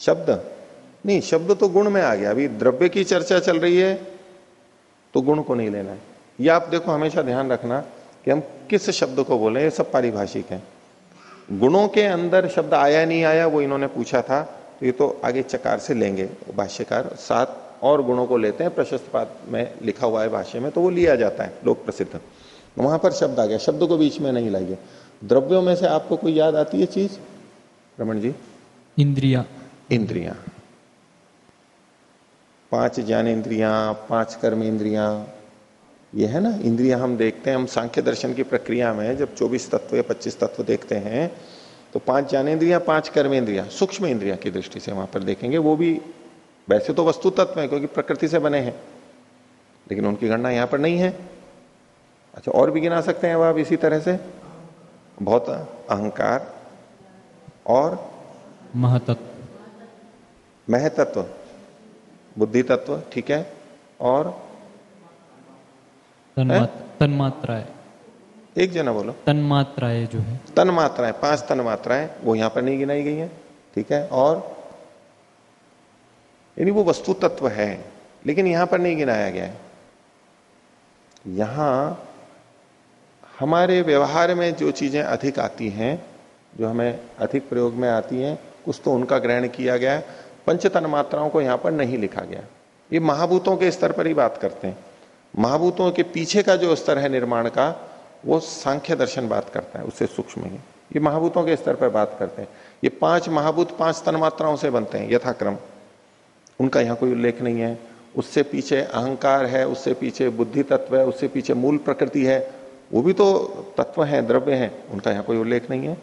शब्द? नहीं, शब्द तो गुण में आ गया। अभी द्रव्य की चर्चा चल रही है तो गुण को नहीं लेना है। ये आप देखो, हमेशा ध्यान रखना कि हम किस शब्द को बोले, ये सब पारिभाषिक है। गुणों के अंदर शब्द आया नहीं आया, वो इन्होंने पूछा था तो ये तो आगे चकार से लेंगे, भाष्यकार। सात और गुणों को लेते हैं, प्रशस्त पाद में लिखा हुआ है भाष्य में तो वो लिया जाता है, लोक प्रसिद्ध। वहाँ पर शब्द आ गया। शब्द को बीच में नहीं लाइए। द्रव्यों में से आपको कोई याद आती है चीज़? रमन जी।
इंद्रिया।
इंद्रिया। पाँच ज्ञान इंद्रिया पाँच कर्म इंद्रिया। ये है ना इंद्रिया हम देखते हैं हम सांख्य दर्शन की प्रक्रिया में जब 24 तत्व या 25 तत्व देखते हैं तो पाँच ज्ञानेन्द्रिया पाँच कर्मेंद्रिया सूक्ष्म इंद्रिया की दृष्टि से वहाँ पर देखेंगे वो भी वैसे तो वस्तु तत्व है क्योंकि प्रकृति से बने हैं लेकिन उनकी गणना यहाँ पर नहीं है। अच्छा और भी गिना सकते हैं अब आप इसी तरह से? बहुत अहंकार और
महतत्व।
महतत्व बुद्धि तत्व ठीक है? और
तन्मात्राएँ
एक जना बोलो।
तन्मात्राएँ जो है।
तन मात्राएँ पाँच तन मात्राएँ वो यहाँ पर नहीं गिनाई गई है ठीक है? और यानी वो वस्तु तत्व है लेकिन यहाँ पर नहीं गिनाया गया है। यहाँ हमारे व्यवहार में जो चीज़ें अधिक आती हैं, जो हमें अधिक प्रयोग में आती हैं कुछ तो उनका ग्रहण किया गया। है पंचतन मात्राओं को यहाँ पर नहीं लिखा गया। ये महाभूतों के स्तर पर ही बात करते हैं। महाभूतों के पीछे का जो स्तर है निर्माण का, वो सांख्य दर्शन बात करता है, उससे सूक्ष्म ही। ये महाभूतों के स्तर पर बात करते हैं। ये पाँच महाभूत, पाँच तन मात्राओं से बनते हैं, यथाक्रम। उनका यहाँ कोई उल्लेख नहीं है। उससे पीछे अहंकार है, उससे पीछे बुद्धि तत्व है, उससे पीछे मूल प्रकृति है वो भी तो तत्व है, द्रव्य है, उनका यहाँ कोई उल्लेख नहीं है।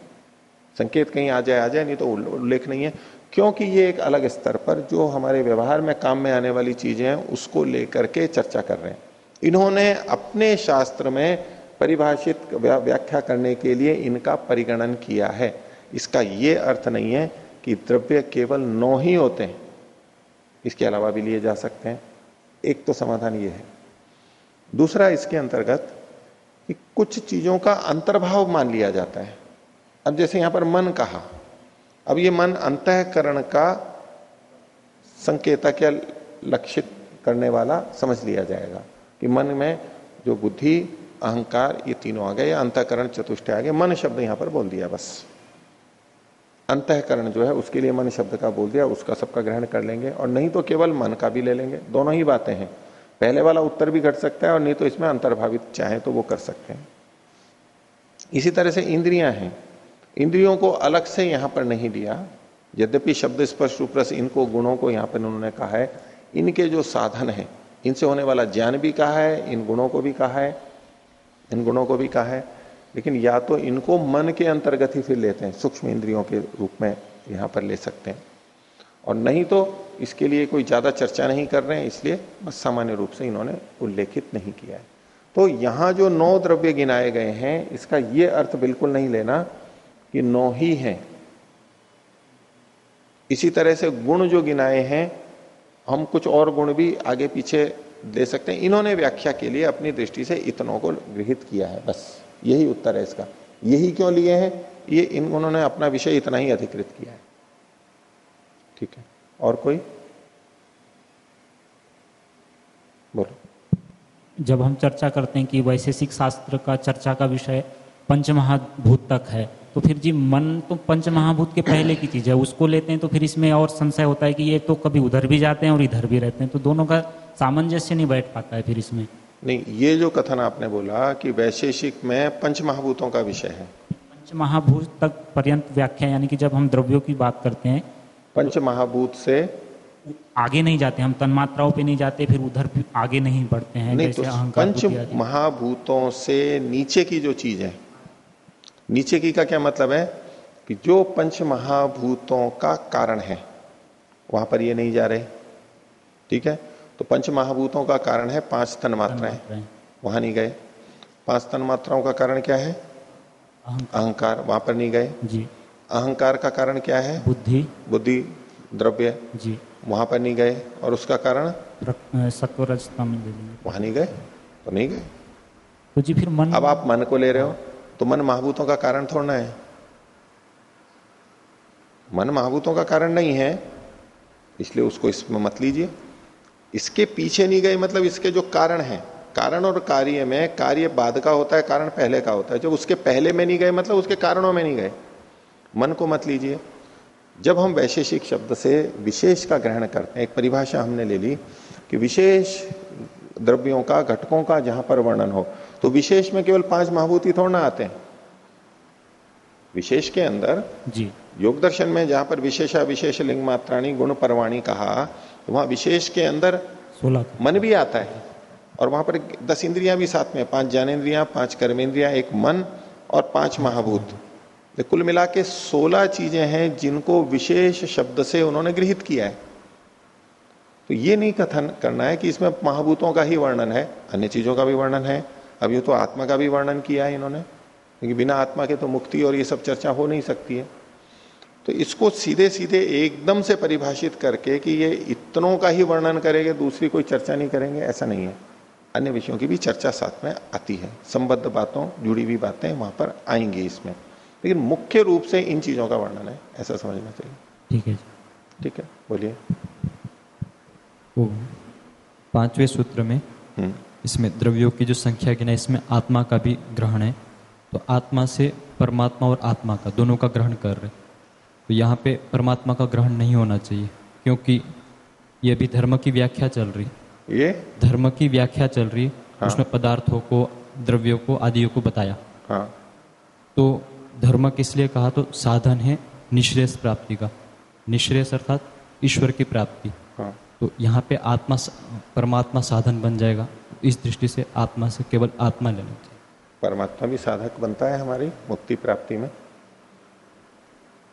संकेत कहीं आ जाए आ जाए, नहीं तो उल्लेख नहीं है। क्योंकि ये एक अलग स्तर पर जो हमारे व्यवहार में काम में आने वाली चीज़ें हैं, उसको लेकर के चर्चा कर रहे हैं। इन्होंने अपने शास्त्र में परिभाषित व्याख्या करने के लिए इनका परिगणन किया है। इसका ये अर्थ नहीं है कि द्रव्य केवल नौ ही होते हैं। इसके अलावा भी लिए जा सकते हैं। एक तो समाधान ये है। दूसरा, इसके अंतर्गत कि कुछ चीज़ों का अंतर्भाव मान लिया जाता है। अब जैसे यहाँ पर मन कहा, अब ये मन अंतकरण का संकेतक या लक्षित करने वाला समझ लिया जाएगा कि मन में जो बुद्धि, अहंकार, ये तीनों आ गए, या अंतकरण चतुष्ट आ गए, मन शब्द यहाँ पर बोल दिया बस। अंतकरण जो है उसके लिए मन शब्द का बोल दिया, उसका सबका ग्रहण कर लेंगे, और नहीं तो केवल मन का भी ले लेंगे, दोनों ही बातें हैं। पहले वाला उत्तर भी घट सकता है और नहीं तो इसमें अंतर्भावित चाहे तो वो कर सकते हैं। इसी तरह से इंद्रियाँ हैं। इंद्रियों को अलग से यहाँ पर नहीं दिया यद्यपि शब्द स्पर्श रूप इनको गुणों को यहाँ पर उन्होंने कहा है। इनके जो साधन है, इनसे होने वाला ज्ञान भी कहा है, इन गुणों को भी कहा है, इन गुणों को भी कहा है। लेकिन या तो इनको मन के अंतर्गत ही फिर लेते हैं, सूक्ष्म इंद्रियों के रूप में यहाँ पर ले सकते हैं। और नहीं तो इसके लिए कोई ज़्यादा चर्चा नहीं कर रहे हैं, इसलिए बस सामान्य रूप से इन्होंने उल्लेखित नहीं किया है। तो यहाँ जो नौ द्रव्य गिनाए गए हैं, इसका यह अर्थ बिल्कुल नहीं लेना कि नौ ही है। इसी तरह से गुण जो गिनाए हैं, हम कुछ और गुण भी आगे पीछे दे सकते हैं। इन्होंने व्याख्या के लिए अपनी दृष्टि से इतनों को गृहित किया है, बस यही उत्तर है इसका। यही क्यों लिए हैं? ये इन, उन्होंने अपना विषय इतना ही अधिकृत किया है। ठीक है। और कोई? बोलो।
जब हम चर्चा करते हैं कि वैशेषिक शास्त्र का चर्चा का विषय पंचमहाभूत तक है तो फिर जी मन तो पंच महाभूत के पहले की चीज़ है उसको लेते हैं तो फिर इसमें और संशय होता है कि ये तो कभी उधर भी जाते हैं और इधर भी रहते हैं तो दोनों का सामंजस्य नहीं बैठ पाता है फिर इसमें।
नहीं ये जो कथन आपने बोला कि वैशेषिक में पंच महाभूतों का विषय है।
पंच महाभूत तक पर्यंत व्याख्या यानी कि जब हम द्रव्यों की बात करते हैं
पंच महाभूत से
आगे नहीं जाते हम तन्मात्राओं पे नहीं जाते फिर उधर आगे नहीं बढ़ते हैं
नहीं तो पंच महाभूतों से नीचे की जो चीज़ है नीचे की का क्या मतलब है? कि जो पंच महाभूतों का कारण है वहाँ पर ये नहीं जा रहे ठीक है? तो पंच महाभूतों का कारण है पाँच तन मात्राएँ वहाँ नहीं गए। पाँच तन मात्राओं का कारण क्या है? अहंकार वहाँ पर नहीं गए।
जी।
अहंकार का कारण क्या है?
बुद्धि।
बुद्धि द्रव्य।
जी।
वहाँ पर नहीं गए और उसका कारण? वहाँ नहीं गए? तो नहीं गए।
तो जी फिर मन
अब आप मन को ले रहे हो तो मन महाभूतों का कारण थोड़ा है। मन महाभूतों का कारण नहीं है इसलिए उसको इसमें मत लीजिए। इसके पीछे नहीं गए मतलब इसके जो कारण है कारण और कार्य में कार्य बाद का होता है कारण पहले का होता है। जब उसके पहले में नहीं गए मतलब उसके कारणों में नहीं गए। मन को मत लीजिए। जब हम वैशेषिक शब्द से विशेष का ग्रहण करते हैं एक परिभाषा हमने ले ली कि विशेष द्रव्यों का घटकों का जहाँ पर वर्णन हो तो विशेष में केवल पाँच महाभूति थोड़ा ना आते हैं। विशेष के अंदर
जी।
योग दर्शन में जहाँ पर विशेषा विशेष लिंग मात्राणी गुण परवाणी कहा तो वहाँ विशेष के अंदर
सोलह
मन भी आता है। और वहाँ पर दस इंद्रियाँ भी साथ में पाँच ज्ञानेन्द्रियाँ पाँच कर्मेंद्रिया एक मन और पाँच महाभूत। कुल मिला के सोलह चीज़ें हैं जिनको विशेष शब्द से उन्होंने गृहित किया है। तो ये नहीं कथन करना है कि इसमें महाभूतों का ही वर्णन है, अन्य चीज़ों का भी वर्णन है। अब ये तो आत्मा का भी वर्णन किया है इन्होंने, क्योंकि बिना आत्मा के तो मुक्ति और ये सब चर्चा हो नहीं सकती है। तो इसको सीधे सीधे एकदम से परिभाषित करके कि ये इतनों का ही वर्णन करेंगे, दूसरी कोई चर्चा नहीं करेंगे, ऐसा नहीं है। अन्य विषयों की भी चर्चा साथ में आती है। संबद्ध बातों, जुड़ी हुई बातें वहाँ पर आएँगी इसमें। लेकिन मुख्य रूप से इन चीज़ों का वर्णन है ऐसा समझना चाहिए।
ठीक है
ठीक है बोलिए।
पाँचवें सूत्र में
हम्म।
इसमें द्रव्यों की जो संख्या गिना इसमें आत्मा का भी ग्रहण है। तो आत्मा से परमात्मा और आत्मा का दोनों का ग्रहण कर रहे तो यहाँ पे परमात्मा का ग्रहण नहीं होना चाहिए क्योंकि ये भी धर्म की व्याख्या चल रही
ये?
धर्म की व्याख्या चल रही
हाँ।
उसमें पदार्थों को द्रव्यों को आदियों को बताया।
हाँ।
तो धर्म किस लिए कहा तो साधन है निश्रेष प्राप्ति का। निश्रेष अर्थात ईश्वर की प्राप्ति।
हाँ।
तो यहाँ पे आत्मा परमात्मा साधन बन जाएगा। इस दृष्टि से आत्मा से केवल आत्मा लेना चाहिए।
परमात्मा भी साधक बनता है हमारी मुक्ति प्राप्ति में।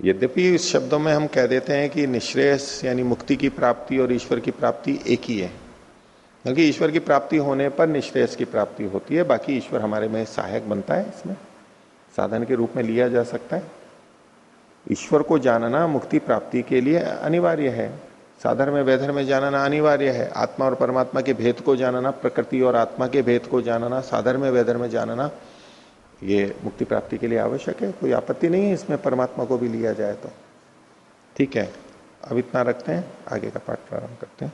यद्यपि इस शब्दों में हम कह देते हैं कि निश्रेयस यानी मुक्ति की प्राप्ति और ईश्वर की प्राप्ति एक ही है। क्योंकि ईश्वर की प्राप्ति होने पर निश्रेयस की प्राप्ति होती है। बाकी ईश्वर हमारे में सहायक बनता है इसमें। साधन के रूप में लिया जा सकता है। ईश्वर को जानना मुक्ति प्राप्ति के लिए अनिवार्य है। साधर में वैधर में जानना अनिवार्य है। आत्मा और परमात्मा के भेद को जानना, प्रकृति और आत्मा के भेद को जानना साधर में वैधर में जानना, ये मुक्ति प्राप्ति के लिए आवश्यक है। कोई आपत्ति नहीं है, इसमें परमात्मा को भी लिया जाए तो। ठीक है, अब इतना रखते हैं, आगे का पाठ प्रारंभ करते हैं।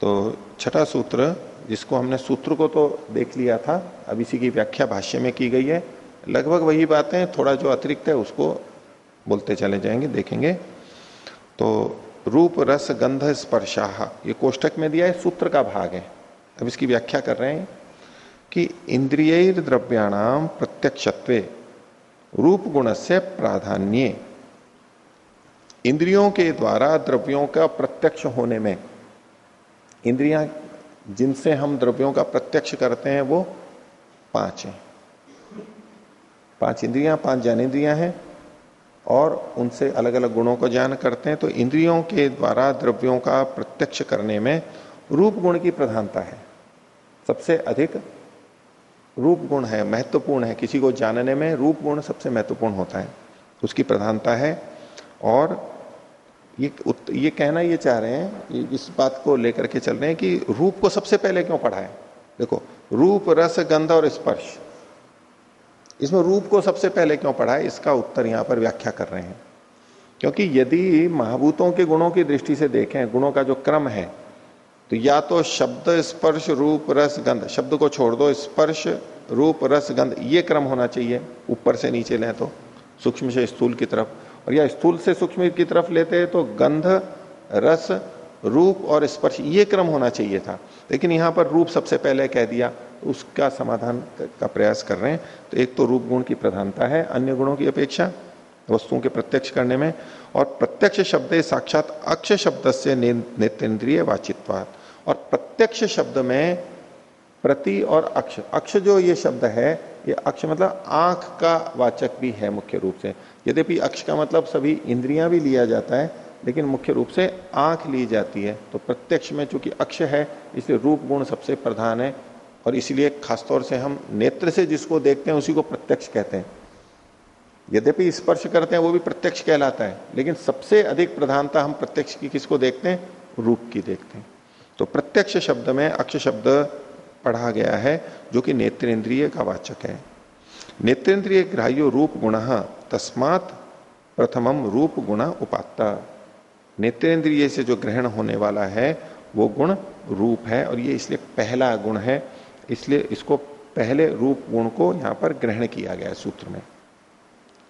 तो छठा सूत्र जिसको हमने सूत्र को तो देख लिया था, अब इसी की व्याख्या भाष्य में की गई है। लगभग वही बातें, थोड़ा जो अतिरिक्त है, उसको बोलते चले जाएँगे, देखेंगे। तो रूप, रस, गंध, स्पर्शाह, ये कोष्टक में दिया है, सूत्र का भाग है। अब इसकी व्याख्या कर रहे हैं कि इंद्रिय द्रव्याणाम प्रत्यक्षत्व, रूप गुण से प्राधान्य। इंद्रियों के द्वारा द्रव्यों का प्रत्यक्ष होने में, इंद्रियाँ जिनसे हम द्रव्यों का प्रत्यक्ष करते हैं, वो पाँच हैं। पाँच इंद्रियाँ, पाँच ज्ञानेन्द्रियाँ हैं और उनसे अलग अलग गुणों को ज्ञान करते हैं। तो इंद्रियों के द्वारा द्रव्यों का प्रत्यक्ष करने में रूप गुण की प्रधानता है। सबसे अधिक रूप गुण है, महत्वपूर्ण है। किसी को जानने में रूप गुण सबसे महत्वपूर्ण होता है। उसकी प्रधानता है और ये ये कहना ये चाह रहे हैं इस बात को लेकर के चल रहे हैं कि रूप को सबसे पहले क्यों पढ़ा है देखो, रूप, रस, गंध और स्पर्श। इसमें रूप को सबसे पहले क्यों पढ़ा है इसका उत्तर यहाँ पर व्याख्या कर रहे हैं। क्योंकि यदि महाभूतों के गुणों की दृष्टि से देखें, गुणों का जो क्रम है तो या तो शब्द, स्पर्श, रूप, रस, गंध। शब्द को छोड़ दो, स्पर्श, रूप, रस, गंध, ये क्रम होना चाहिए, ऊपर से नीचे लें तो। सूक्ष्म से स्थूल की तरफ़। और या स्थूल से सूक्ष्म की तरफ़ लेते हैं तो गंध, रस, रूप और स्पर्श, ये क्रम होना चाहिए था। लेकिन यहाँ पर रूप सबसे पहले कह दिया, उसका समाधान का प्रयास कर रहे हैं। तो एक तो रूप गुण की प्रधानता है, अन्य गुणों की अपेक्षा, वस्तुओं के प्रत्यक्ष करने में, और प्रत्यक्ष शब्द साक्षात अक्ष शब्द से नेत्रेंद्रिय वाचित्वात। और प्रत्यक्ष शब्द में प्रति और अक्ष अक्ष जो ये शब्द है, ये अक्ष मतलब आँख का वाचक भी है मुख्य रूप से। यद्यपि अक्ष का मतलब सभी इंद्रियाँ भी लिया जाता है, लेकिन मुख्य रूप से आँख ली जाती है। तो प्रत्यक्ष में चूँकि अक्ष है, इसलिए रूप गुण सबसे प्रधान है, और इसलिए खासतौर से हम नेत्र से जिसको देखते हैं, उसी को प्रत्यक्ष कहते हैं। यद्यपि स्पर्श करते हैं, वो भी प्रत्यक्ष कहलाता है, लेकिन सबसे अधिक प्रधानता हम प्रत्यक्ष की किसको देखते हैं? रूप की देखते हैं। तो प्रत्यक्ष शब्द में अक्ष शब्द पढ़ा गया है, जो कि नेत्रेंद्रिय का वाचक है। नेत्रेंद्रिय ग्राह्यो रूप गुण तस्मात प्रथमम रूप गुण उपात्ता। नेत्रेंद्रिय से जो ग्रहण होने वाला है, वो गुण रूप है और ये इसलिए पहला गुण है। इसलिए इसको पहले रूप गुण को यहाँ पर ग्रहण किया गया है सूत्र में।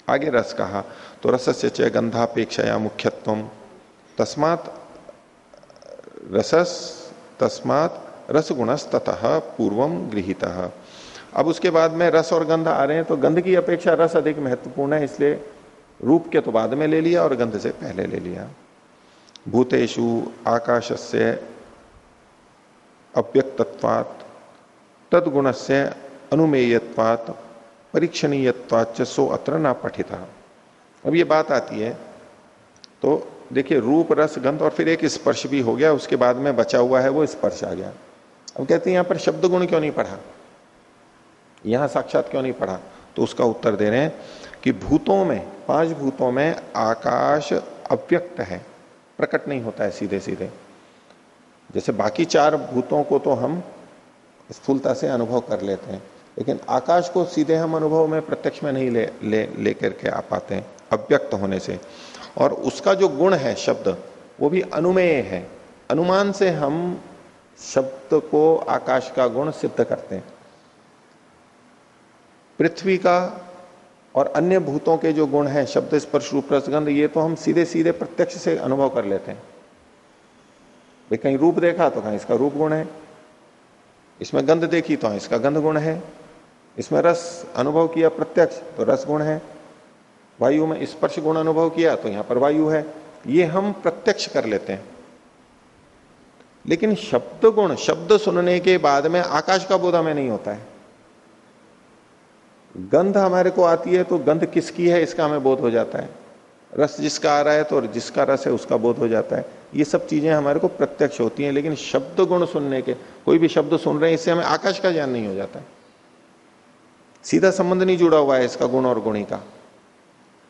आगे रस कहा तो रस से च गंधापेक्षा मुख्यत्व। तस्मात रसस, तस्मात रसगुणस ततः पूर्वम गृहित। अब उसके बाद में रस और गंध आ रहे हैं तो गंध की अपेक्षा रस अधिक महत्वपूर्ण है, इसलिए रूप के तो बाद में ले लिया और गंध से पहले ले लिया। भूतेषु आकाश से अव्यक्तत्वात् तदगुण से अनुमेयत्वात् परीक्षणीयत्वाच सो अत्र न पठिता। अब ये बात आती है तो देखिए, रूप, रस, गंध और फिर एक स्पर्श भी हो गया, उसके बाद में बचा हुआ है, वो स्पर्श आ गया। अब कहते हैं, यहाँ पर शब्द गुण क्यों नहीं पढ़ा? यहाँ साक्षात क्यों नहीं पढ़ा? तो उसका उत्तर दे रहे हैं कि भूतों में, पाँच भूतों में आकाश अव्यक्त है, प्रकट नहीं होता है सीधे सीधे जैसे बाकी चार भूतों को तो हम स्थूलता से अनुभव कर लेते हैं, लेकिन आकाश को सीधे हम अनुभव में प्रत्यक्ष में नहीं ले ले, लेकर के आ पाते हैं, अव्यक्त होने से। और उसका जो गुण है शब्द, वो भी अनुमेय है। अनुमान से हम शब्द को आकाश का गुण सिद्ध करते हैं। पृथ्वी का और अन्य भूतों के जो गुण हैं, शब्द स्पर्श रूप रसगंध, ये तो हम सीधे सीधे प्रत्यक्ष से अनुभव कर लेते हैं। भाई, कहीं रूप देखा तो कहीं इसका रूप गुण है। इसमें गंध देखी तो इसका गंध गुण है। इसमें रस अनुभव किया प्रत्यक्ष तो रस गुण है। वायु में स्पर्श गुण अनुभव किया तो यहाँ पर वायु है। ये हम प्रत्यक्ष कर लेते हैं। लेकिन शब्द गुण, शब्द सुनने के बाद में आकाश का बोध हमें नहीं होता है। गंध हमारे को आती है तो गंध किसकी है? इसका हमें बोध हो जाता है। रस जिसका आ रहा है तो जिसका रस है, उसका बोध हो जाता है। ये सब चीज़ें हमारे को प्रत्यक्ष होती हैं, लेकिन शब्द गुण सुनने के, कोई भी शब्द सुन रहे हैं, इससे हमें आकाश का ज्ञान नहीं हो जाता। है सीधा संबंध नहीं जुड़ा हुआ है इसका गुण और गुणी का।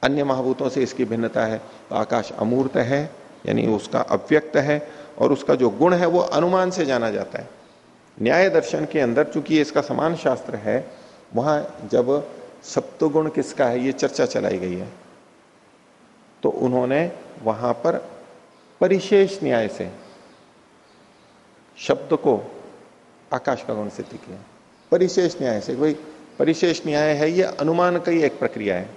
अन्य महाभूतों से इसकी भिन्नता है। तो आकाश अमूर्त है, यानी उसका अव्यक्त है, और उसका जो गुण है, वो अनुमान से जाना जाता है। न्याय दर्शन के अंदर, चूँकि इसका समान शास्त्र है वहाँ जब सप्तगुण किसका है, ये चर्चा चलाई गई है। तो उन्होंने वहाँ पर परिशेष न्याय से शब्द को आकाश का गुण सिद्ध किया। परिशेष न्याय से कोई परिशेष न्याय है, ये अनुमान की एक प्रक्रिया है।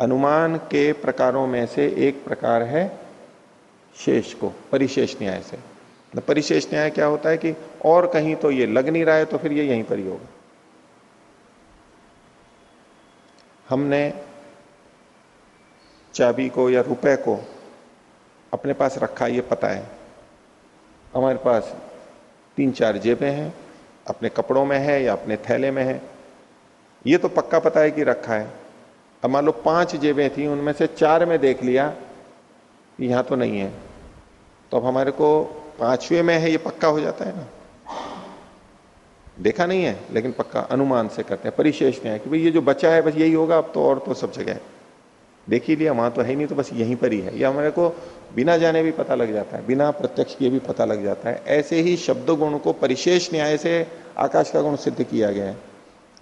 अनुमान के प्रकारों में से एक प्रकार है शेष को, परिशेष न्याय से। परिशेष न्याय क्या होता है कि और कहीं तो ये लग नहीं रहा है तो फिर ये यहीं पर ही होगा। हमने चाबी को या रुपए को अपने पास रखा, ये पता है। हमारे पास तीन चार जेबें हैं, अपने कपड़ों में है या अपने थैले में है। ये तो पक्का पता है कि रखा है। अब मान लो पाँच जेबें थी, उनमें से चार में देख लिया, यहाँ तो नहीं है। तो अब हमारे को पांचवे में है, ये पक्का हो जाता है ना? देखा नहीं है, लेकिन पक्का अनुमान से करते हैं परिशेष नहीं है कि भाई ये जो बचा है, बस यही होगा, अब तो और तो सब जगह देख ही लिया, वहाँ तो है नहीं तो बस यहीं पर ही है। यह हमारे को बिना जाने भी पता लग जाता है, बिना प्रत्यक्ष किए भी पता लग जाता है, ऐसे ही शब्द गुण को परिशेष न्याय से आकाश का गुण सिद्ध किया गया है।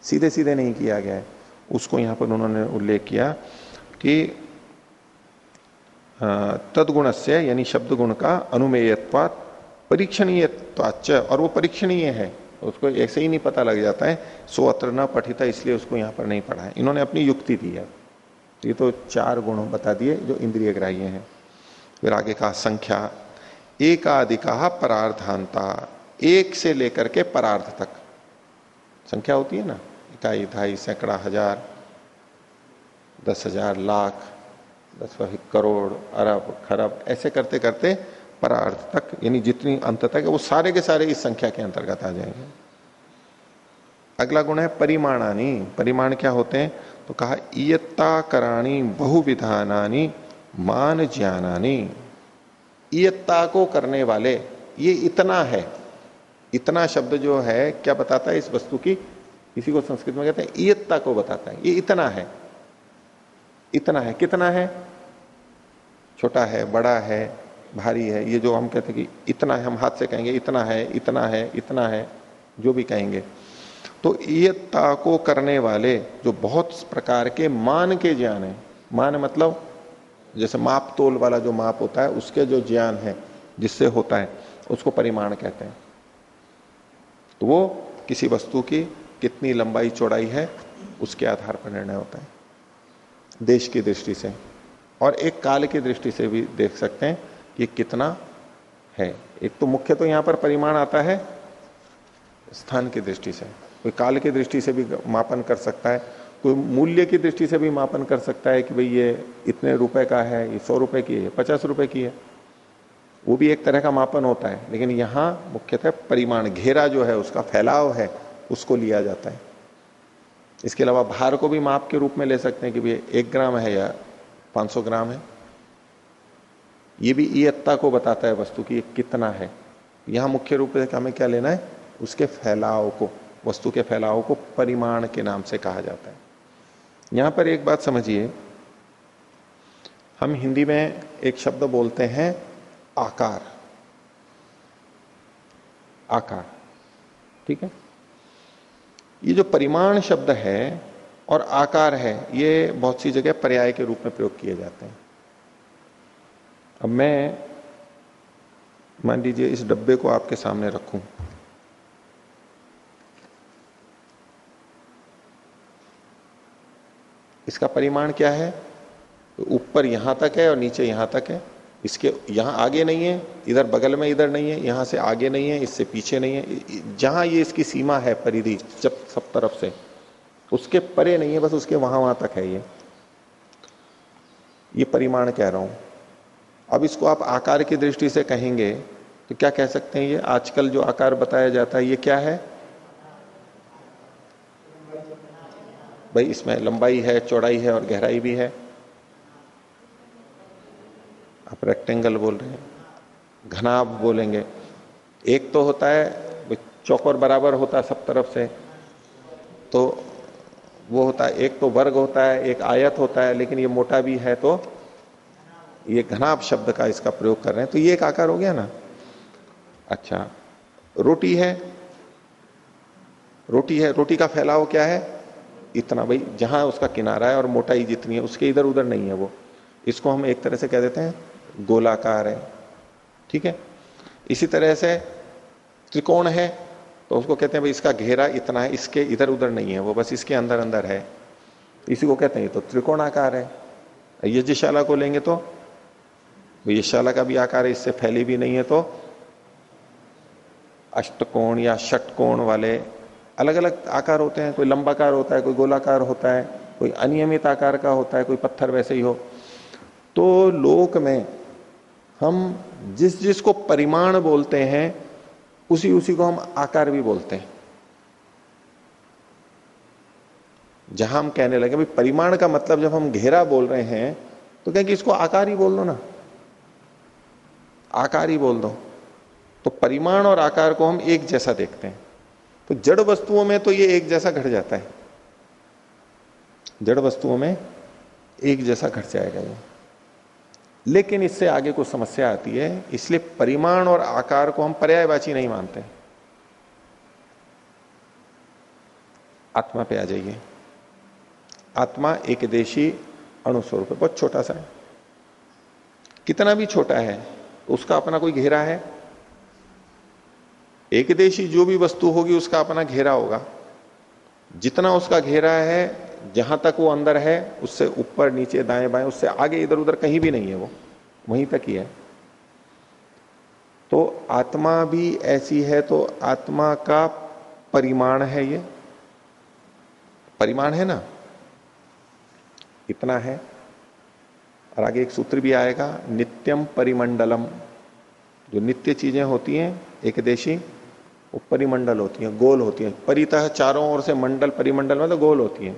सीधे सीधे नहीं किया गया है। उसको यहाँ पर उन्होंने उल्लेख किया कि तदगुण से यानी शब्द गुण का अनुमेयत्वात परीक्षणीय और वो परीक्षणीय है। उसको ऐसे ही नहीं पता लग जाता है, सो अत्र न पठिता, इसलिए उसको यहाँ पर नहीं पढ़ा है। इन्होंने अपनी युक्ति दी है। ये तो चार गुण बता दिए जो इंद्रिय ग्राह्य हैं। फिर आगे कहा, संख्या, एकाधिका परार्धांता, एक से लेकर के परार्थ तक। संख्या होती है ना, इकाई ढाई सैकड़ा, हज़ार, दस हज़ार, लाख, दस करोड़, अरब, खरब, ऐसे करते करते परार्थ तक, यानी जितनी अंत तक है, वो सारे के सारे इस संख्या के अंतर्गत आ जाएँगे। अगला गुण है परिमाणानी। परिमाण क्या होते हैं? तो कहा इयत्ता कराणी बहुविधानी मान ज्ञानानी इयत्ता को करने वाले, ये इतना है। इतना शब्द जो है, क्या बताता है इस वस्तु की? इसी को संस्कृत में कहते हैं, इयत्ता को बताता है। ये इतना है। इतना है। कितना है? छोटा है, बड़ा है भारी है, ये जो हम कहते हैं कि इतना है, हम हाथ से कहेंगे, इतना है इतना है इतना है, जो भी कहेंगे। तो इयत्ता को करने वाले जो बहुत प्रकार के मान के ज्ञान है, मान मतलब जैसे माप तोल वाला जो माप होता है, उसके जो ज्ञान है, जिससे होता है, उसको परिमाण कहते हैं। तो वो किसी वस्तु की कितनी लंबाई चौड़ाई है, उसके आधार पर निर्णय होता है। देश की दृष्टि से और एक काल की दृष्टि से भी देख सकते हैं कि कितना है? एक तो मुख्य तो यहाँ पर परिमाण आता है स्थान की दृष्टि से। कोई काल की दृष्टि से भी मापन कर सकता है, कोई मूल्य की दृष्टि से भी मापन कर सकता है कि भाई ये इतने रुपए का है, ये सौ रुपए की है पचास रुपए की है। वो भी एक तरह का मापन होता है, लेकिन यहाँ मुख्यतः परिमाण घेरा जो है, उसका फैलाव है, उसको लिया जाता है। इसके अलावा भार को भी माप के रूप में ले सकते हैं कि भाई एक ग्राम है या 500 ग्राम है। ये भी ईयत्ता को बताता है वस्तु की कितना है। यहाँ मुख्य रूप से हमें क्या लेना है? उसके फैलाव को, वस्तु के फैलाव को परिमाण के नाम से कहा जाता है। यहाँ पर एक बात समझिए। हम हिंदी में एक शब्द बोलते हैं आकार। आकार। ठीक है? ये जो परिमाण शब्द है और आकार है, ये बहुत सी जगह पर्याय के रूप में प्रयोग किए जाते हैं। अब मैं, मान लीजिए इस डब्बे को आपके सामने रखूँ। इसका परिमाण क्या है? तो ऊपर यहाँ तक है और नीचे यहाँ तक है। इसके यहाँ आगे नहीं है, इधर बगल में इधर नहीं है, यहाँ से आगे नहीं है, इससे पीछे नहीं है। जहाँ ये इसकी सीमा है परिधि, जब सब तरफ़ से, उसके परे नहीं है, बस उसके वहाँ वहाँ तक है ये। ये परिमाण कह रहा हूँ। अब इसको आप आकार की दृष्टि से कहेंगे तो क्या कह सकते हैं ये? आजकल जो आकार बताया जाता है, ये क्या है? भाई, इसमें लंबाई है, चौड़ाई है और गहराई भी है। आप रेक्टेंगल बोल रहे हैं घना बोलेंगे। एक तो होता है चौकोर बराबर होता है सब तरफ़ से तो वो होता है, एक तो वर्ग होता है, एक आयत होता है, लेकिन ये मोटा भी है तो ये घनाभ शब्द का इसका प्रयोग कर रहे हैं तो ये एक आकार हो गया ना। अच्छा रोटी है रोटी है, रोटी का फैलाव क्या है? इतना, भाई, जहाँ उसका किनारा है और मोटाई जितनी है, उसके इधर उधर नहीं है वो। इसको हम एक तरह से कह देते हैं, गोलाकार है। ठीक है? इसी तरह से त्रिकोण है तो उसको कहते हैं, भाई, इसका घेरा इतना है, इसके इधर उधर नहीं है वो, बस इसके अंदर अंदर है। इसी को कहते हैं तो त्रिकोणाकार है। यज्ञशाला को लेंगे तो यज्ञशाला का भी आकार इससे फैली भी नहीं है तो अष्टकोण या षटकोण वाले अलग अलग आकार होते हैं। कोई लंबाकार होता है, कोई गोलाकार होता है, कोई अनियमित आकार का होता है, कोई पत्थर वैसे ही हो। तो लोक में हम जिस जिस को परिमाण बोलते हैं, उसी उसी को हम आकार भी बोलते हैं। जहाँ हम कहने लगे, भाई, परिमाण का मतलब जब हम घेरा बोल रहे हैं तो कहें कि इसको आकार ही बोल दो ना। आकार ही बोल दो। तो परिमाण और आकार को हम एक जैसा देखते हैं। तो जड़ वस्तुओं में तो ये एक जैसा घट जाता है। जड़ वस्तुओं में एक जैसा घट जाएगा ये। लेकिन इससे आगे कुछ समस्या आती है, इसलिए परिमाण और आकार को हम पर्यायवाची नहीं मानते। आत्मा पे आ जाइए। आत्मा एक देशी अणुस्वरूप बहुत छोटा सा है। कितना भी छोटा है उसका अपना कोई घेरा है? एक देशी जो भी वस्तु होगी, उसका अपना घेरा होगा। जितना उसका घेरा है, जहाँ तक वो अंदर है, उससे ऊपर, नीचे, दाएँ बाएँ, उससे आगे इधर उधर कहीं भी नहीं है वो। वहीं तक ही है। तो आत्मा भी ऐसी है तो आत्मा का परिमाण है ये। परिमाण है ना? इतना है। और आगे एक सूत्र भी आएगा नित्यम परिमंडलम। जो नित्य चीज़ें होती हैं एक देशी वो परिमंडल होती हैं, गोल होती हैं। परितः चारों ओर से मंडल, परिमंडल मतलब गोल होती है।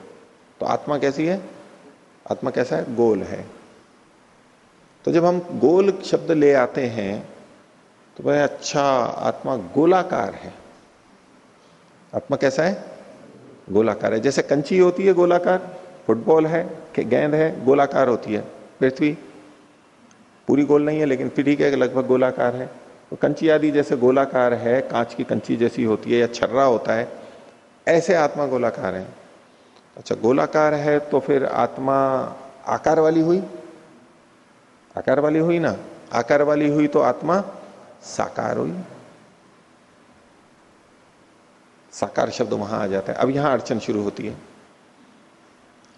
तो आत्मा कैसी है? आत्मा कैसा है? गोल है। तो जब हम गोल शब्द ले आते हैं तो भाई अच्छा आत्मा गोलाकार है। आत्मा कैसा है? गोलाकार है। जैसे कंची होती है, गोलाकार। फुटबॉल है गेंद है, गोलाकार होती है। पृथ्वी। पूरी गोल नहीं है, लेकिन फिर ठीक है लगभग गोलाकार है। तो कंची आदि जैसे गोलाकार है, कांच की कंची जैसी होती है या छर्रा होता है, ऐसे आत्मा गोलाकार है। अच्छा गोलाकार है तो फिर आत्मा आकार वाली हुई? आकार वाली हुई ना? आकार वाली हुई तो आत्मा साकार हुई। साकार शब्द वहाँ आ जाता है। अब यहाँ अड़चन शुरू होती है।